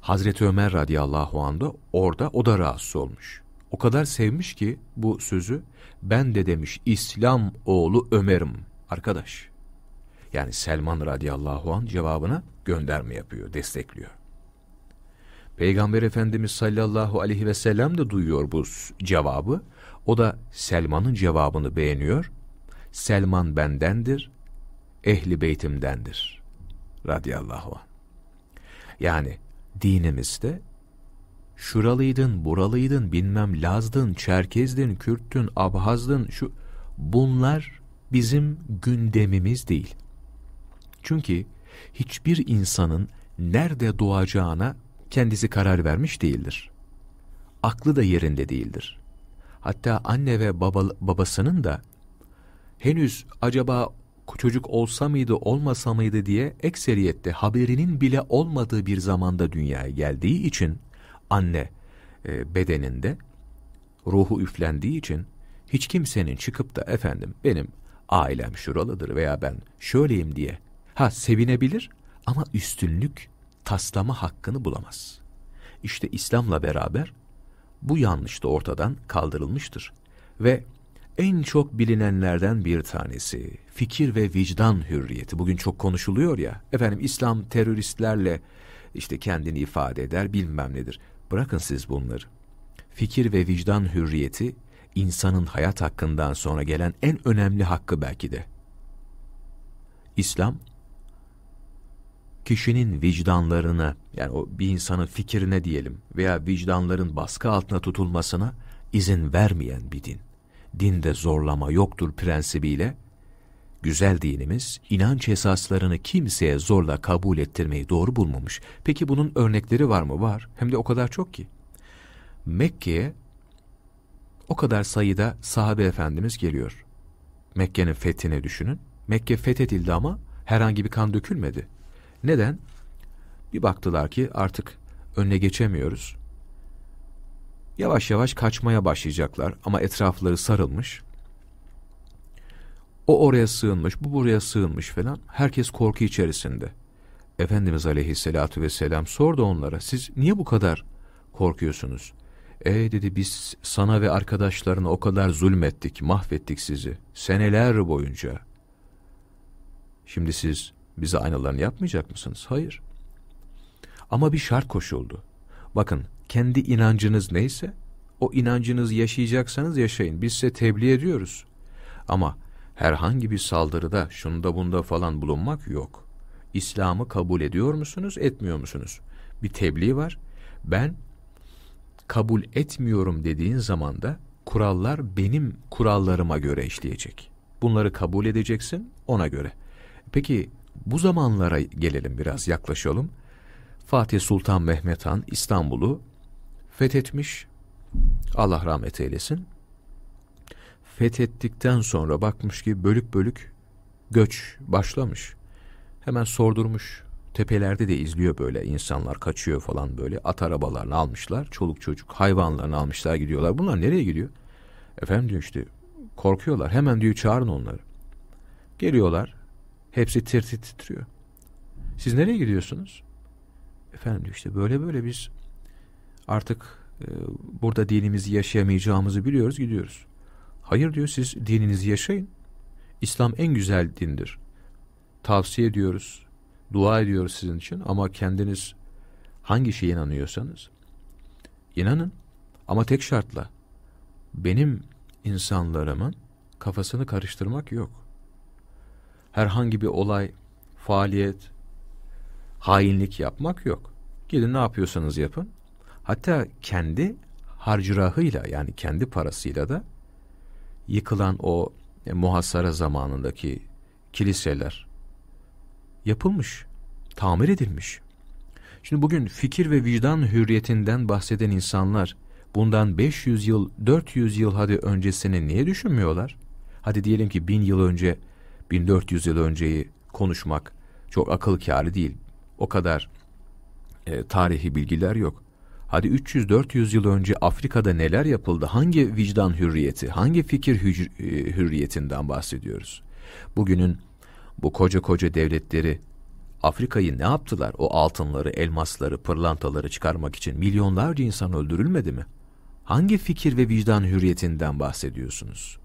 Hazreti Ömer radıyallahu anh da orada o da rahatsız olmuş. O kadar sevmiş ki bu sözü ben de demiş İslam oğlu Ömer'im arkadaş yani Selman radıyallahu an cevabına gönderme yapıyor, destekliyor. Peygamber Efendimiz sallallahu aleyhi ve sellem de duyuyor bu cevabı. O da Selman'ın cevabını beğeniyor. Selman bendendir, ehli beytimdendir. Radiyallahu anh. Yani dinimizde şuralıydın, buralıydın, bilmem Lazdın, Çerkezdin, Kürttün, Abhazdın, şu bunlar bizim gündemimiz değil. Çünkü hiçbir insanın nerede doğacağına kendisi karar vermiş değildir. Aklı da yerinde değildir. Hatta anne ve baba, babasının da henüz acaba çocuk olsa mıydı olmasa mıydı diye ekseriyette haberinin bile olmadığı bir zamanda dünyaya geldiği için anne e, bedeninde ruhu üflendiği için hiç kimsenin çıkıp da efendim benim ailem şuralıdır veya ben şöyleyim diye Ha sevinebilir ama üstünlük taslama hakkını bulamaz. İşte İslam'la beraber bu yanlış da ortadan kaldırılmıştır. Ve en çok bilinenlerden bir tanesi fikir ve vicdan hürriyeti. Bugün çok konuşuluyor ya. Efendim İslam teröristlerle işte kendini ifade eder bilmem nedir. Bırakın siz bunları. Fikir ve vicdan hürriyeti insanın hayat hakkından sonra gelen en önemli hakkı belki de. İslam kişinin vicdanlarına yani o bir insanın fikrine diyelim veya vicdanların baskı altına tutulmasına izin vermeyen bir din. Dinde zorlama yoktur prensibiyle güzel dinimiz inanç esaslarını kimseye zorla kabul ettirmeyi doğru bulmamış. Peki bunun örnekleri var mı? Var. Hem de o kadar çok ki. Mekke'ye o kadar sayıda sahabe efendimiz geliyor. Mekke'nin fethine düşünün. Mekke fethedildi ama herhangi bir kan dökülmedi. Neden? Bir baktılar ki artık önüne geçemiyoruz. yavaş yavaş kaçmaya başlayacaklar ama etrafları sarılmış. O oraya sığınmış, bu buraya sığınmış falan. Herkes korku içerisinde. Efendimiz aleyhissalatu vesselam sordu onlara, siz niye bu kadar korkuyorsunuz? E dedi biz sana ve arkadaşlarına o kadar zulmettik, mahvettik sizi seneler boyunca. Şimdi siz bize aynalarını yapmayacak mısınız? Hayır. Ama bir şart koşuldu. Bakın kendi inancınız neyse o inancınızı yaşayacaksanız yaşayın. Biz size tebliğ ediyoruz. Ama herhangi bir saldırıda şunda bunda falan bulunmak yok. İslam'ı kabul ediyor musunuz, etmiyor musunuz? Bir tebliğ var. Ben kabul etmiyorum dediğin zaman da kurallar benim kurallarıma göre işleyecek. Bunları kabul edeceksin ona göre. Peki bu zamanlara gelelim biraz yaklaşalım. Fatih Sultan Mehmet Han İstanbul'u fethetmiş. Allah rahmet eylesin. Fethettikten sonra bakmış ki bölük bölük göç başlamış. Hemen sordurmuş. Tepelerde de izliyor böyle insanlar kaçıyor falan böyle. At arabalarını almışlar. Çoluk çocuk hayvanlarını almışlar gidiyorlar. Bunlar nereye gidiyor? Efendim diyor işte korkuyorlar. Hemen diyor çağırın onları. Geliyorlar. Hepsi tir tir titriyor. Siz nereye gidiyorsunuz? Efendim diyor işte böyle böyle biz artık e, burada dinimizi yaşayamayacağımızı biliyoruz gidiyoruz. Hayır diyor siz dininizi yaşayın. İslam en güzel dindir. Tavsiye ediyoruz. Dua ediyoruz sizin için ama kendiniz hangi şeye inanıyorsanız inanın ama tek şartla benim insanlarımın kafasını karıştırmak yok. Herhangi bir olay, faaliyet, hainlik yapmak yok. Gidin ne yapıyorsanız yapın. Hatta kendi harcırahıyla yani kendi parasıyla da yıkılan o e, muhasara zamanındaki kiliseler yapılmış, tamir edilmiş. Şimdi bugün fikir ve vicdan hürriyetinden bahseden insanlar bundan 500 yıl, 400 yıl hadi öncesini niye düşünmüyorlar? Hadi diyelim ki 1000 yıl önce, 1400 yıl önceyi konuşmak çok akıl kârı değil. O kadar e, tarihi bilgiler yok. Hadi 300-400 yıl önce Afrika'da neler yapıldı? Hangi vicdan hürriyeti, hangi fikir e, hürriyetinden bahsediyoruz? Bugünün bu koca koca devletleri Afrika'yı ne yaptılar? O altınları, elmasları, pırlantaları çıkarmak için milyonlarca insan öldürülmedi mi? Hangi fikir ve vicdan hürriyetinden bahsediyorsunuz?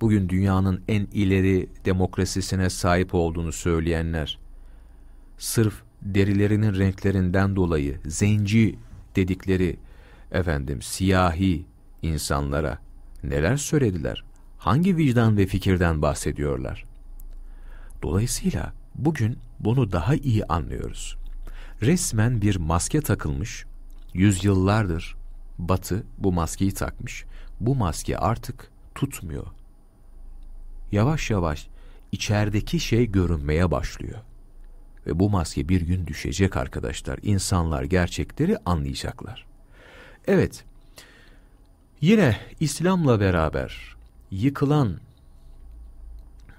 Bugün dünyanın en ileri demokrasisine sahip olduğunu söyleyenler, sırf derilerinin renklerinden dolayı zenci dedikleri efendim siyahi insanlara neler söylediler? Hangi vicdan ve fikirden bahsediyorlar? Dolayısıyla bugün bunu daha iyi anlıyoruz. Resmen bir maske takılmış, yüzyıllardır Batı bu maskeyi takmış. Bu maske artık tutmuyor. Yavaş yavaş içerideki şey görünmeye başlıyor. Ve bu maske bir gün düşecek arkadaşlar. İnsanlar gerçekleri anlayacaklar. Evet, yine İslam'la beraber yıkılan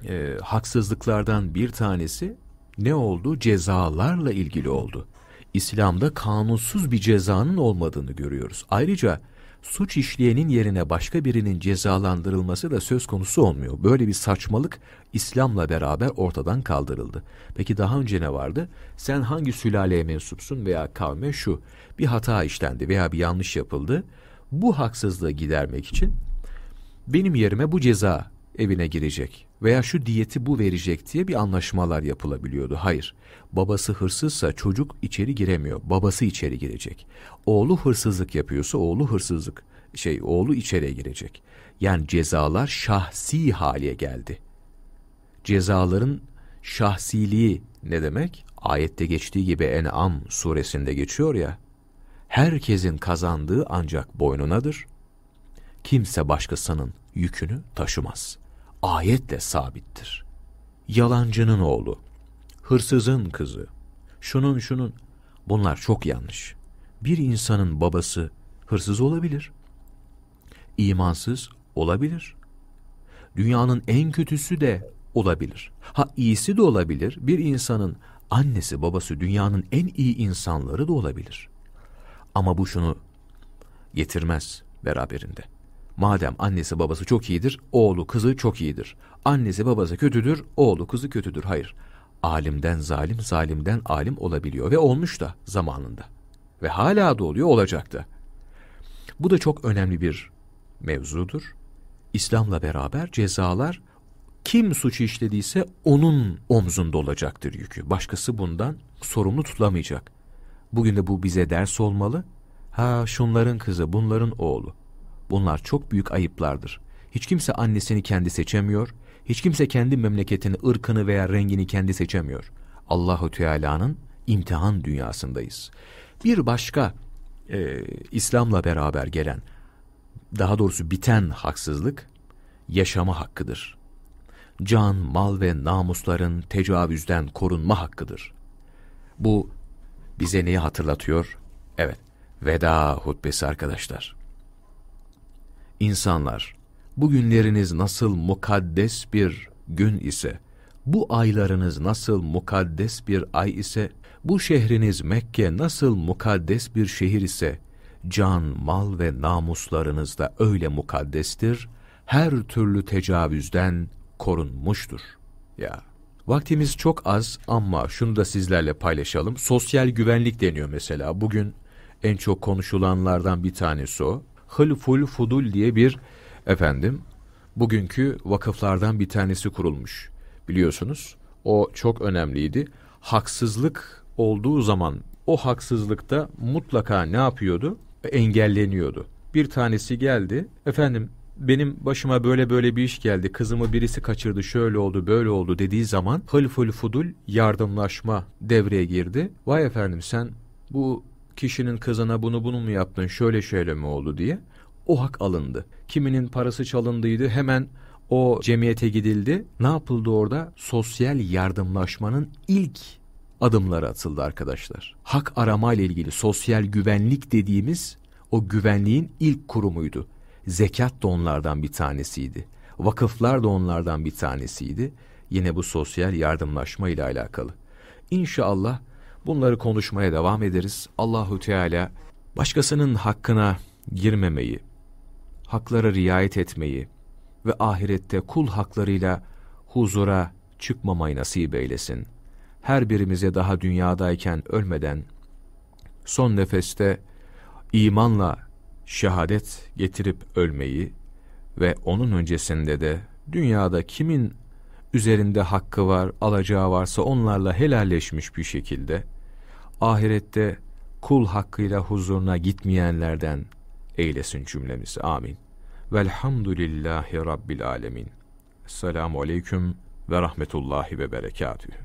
e, haksızlıklardan bir tanesi ne oldu? Cezalarla ilgili oldu. İslam'da kanunsuz bir cezanın olmadığını görüyoruz. Ayrıca suç işleyenin yerine başka birinin cezalandırılması da söz konusu olmuyor. Böyle bir saçmalık İslam'la beraber ortadan kaldırıldı. Peki daha önce ne vardı? Sen hangi sülaleye mensupsun veya kavme şu bir hata işlendi veya bir yanlış yapıldı. Bu haksızlığı gidermek için benim yerime bu ceza evine girecek veya şu diyeti bu verecek diye bir anlaşmalar yapılabiliyordu. Hayır. Babası hırsızsa çocuk içeri giremiyor. Babası içeri girecek. Oğlu hırsızlık yapıyorsa oğlu hırsızlık şey oğlu içeriye girecek. Yani cezalar şahsi hale geldi. Cezaların şahsiliği ne demek? Ayette geçtiği gibi En'am suresinde geçiyor ya. Herkesin kazandığı ancak boynunadır. Kimse başkasının yükünü taşımaz.'' Ayetle sabittir. Yalancının oğlu, hırsızın kızı, şunun şunun, bunlar çok yanlış. Bir insanın babası hırsız olabilir, imansız olabilir. Dünyanın en kötüsü de olabilir. Ha iyisi de olabilir. Bir insanın annesi babası dünyanın en iyi insanları da olabilir. Ama bu şunu getirmez beraberinde. Madem annesi babası çok iyidir, oğlu kızı çok iyidir. Annesi babası kötüdür, oğlu kızı kötüdür. Hayır. Alimden zalim, zalimden alim olabiliyor ve olmuş da zamanında. Ve hala da oluyor, olacak da. Bu da çok önemli bir mevzudur. İslam'la beraber cezalar kim suç işlediyse onun omzunda olacaktır yükü. Başkası bundan sorumlu tutamayacak. Bugün de bu bize ders olmalı. Ha şunların kızı, bunların oğlu. Bunlar çok büyük ayıplardır. Hiç kimse annesini kendi seçemiyor. Hiç kimse kendi memleketini, ırkını veya rengini kendi seçemiyor. Allahu Teala'nın imtihan dünyasındayız. Bir başka e, İslam'la beraber gelen, daha doğrusu biten haksızlık yaşama hakkıdır. Can, mal ve namusların tecavüzden korunma hakkıdır. Bu bize neyi hatırlatıyor? Evet, veda hutbesi arkadaşlar. İnsanlar, bugünleriniz nasıl mukaddes bir gün ise, bu aylarınız nasıl mukaddes bir ay ise, bu şehriniz Mekke nasıl mukaddes bir şehir ise, can, mal ve namuslarınız da öyle mukaddestir, her türlü tecavüzden korunmuştur. Ya, vaktimiz çok az ama şunu da sizlerle paylaşalım. Sosyal güvenlik deniyor mesela. Bugün en çok konuşulanlardan bir tanesi o. Hılful Fudul diye bir efendim bugünkü vakıflardan bir tanesi kurulmuş. Biliyorsunuz o çok önemliydi. Haksızlık olduğu zaman o haksızlıkta mutlaka ne yapıyordu? Engelleniyordu. Bir tanesi geldi. Efendim benim başıma böyle böyle bir iş geldi, kızımı birisi kaçırdı, şöyle oldu, böyle oldu dediği zaman hılful fudul yardımlaşma devreye girdi. Vay efendim sen bu kişinin kızına bunu bunu mu yaptın, şöyle şöyle mi oldu diye o hak alındı. Kiminin parası çalındıydı hemen o cemiyete gidildi. Ne yapıldı orada? Sosyal yardımlaşmanın ilk adımları atıldı arkadaşlar. Hak arama ile ilgili sosyal güvenlik dediğimiz o güvenliğin ilk kurumuydu. Zekat da onlardan bir tanesiydi. Vakıflar da onlardan bir tanesiydi. Yine bu sosyal yardımlaşma ile alakalı. İnşallah bunları konuşmaya devam ederiz. Allahu Teala başkasının hakkına girmemeyi, haklara riayet etmeyi ve ahirette kul haklarıyla huzura çıkmamayı nasip eylesin. Her birimize daha dünyadayken ölmeden son nefeste imanla şehadet getirip ölmeyi ve onun öncesinde de dünyada kimin üzerinde hakkı var, alacağı varsa onlarla helalleşmiş bir şekilde ahirette kul hakkıyla huzuruna gitmeyenlerden eylesin cümlemizi. Amin. Velhamdülillahi Rabbil Alemin. Selamu Aleyküm ve Rahmetullahi ve Berekatühü.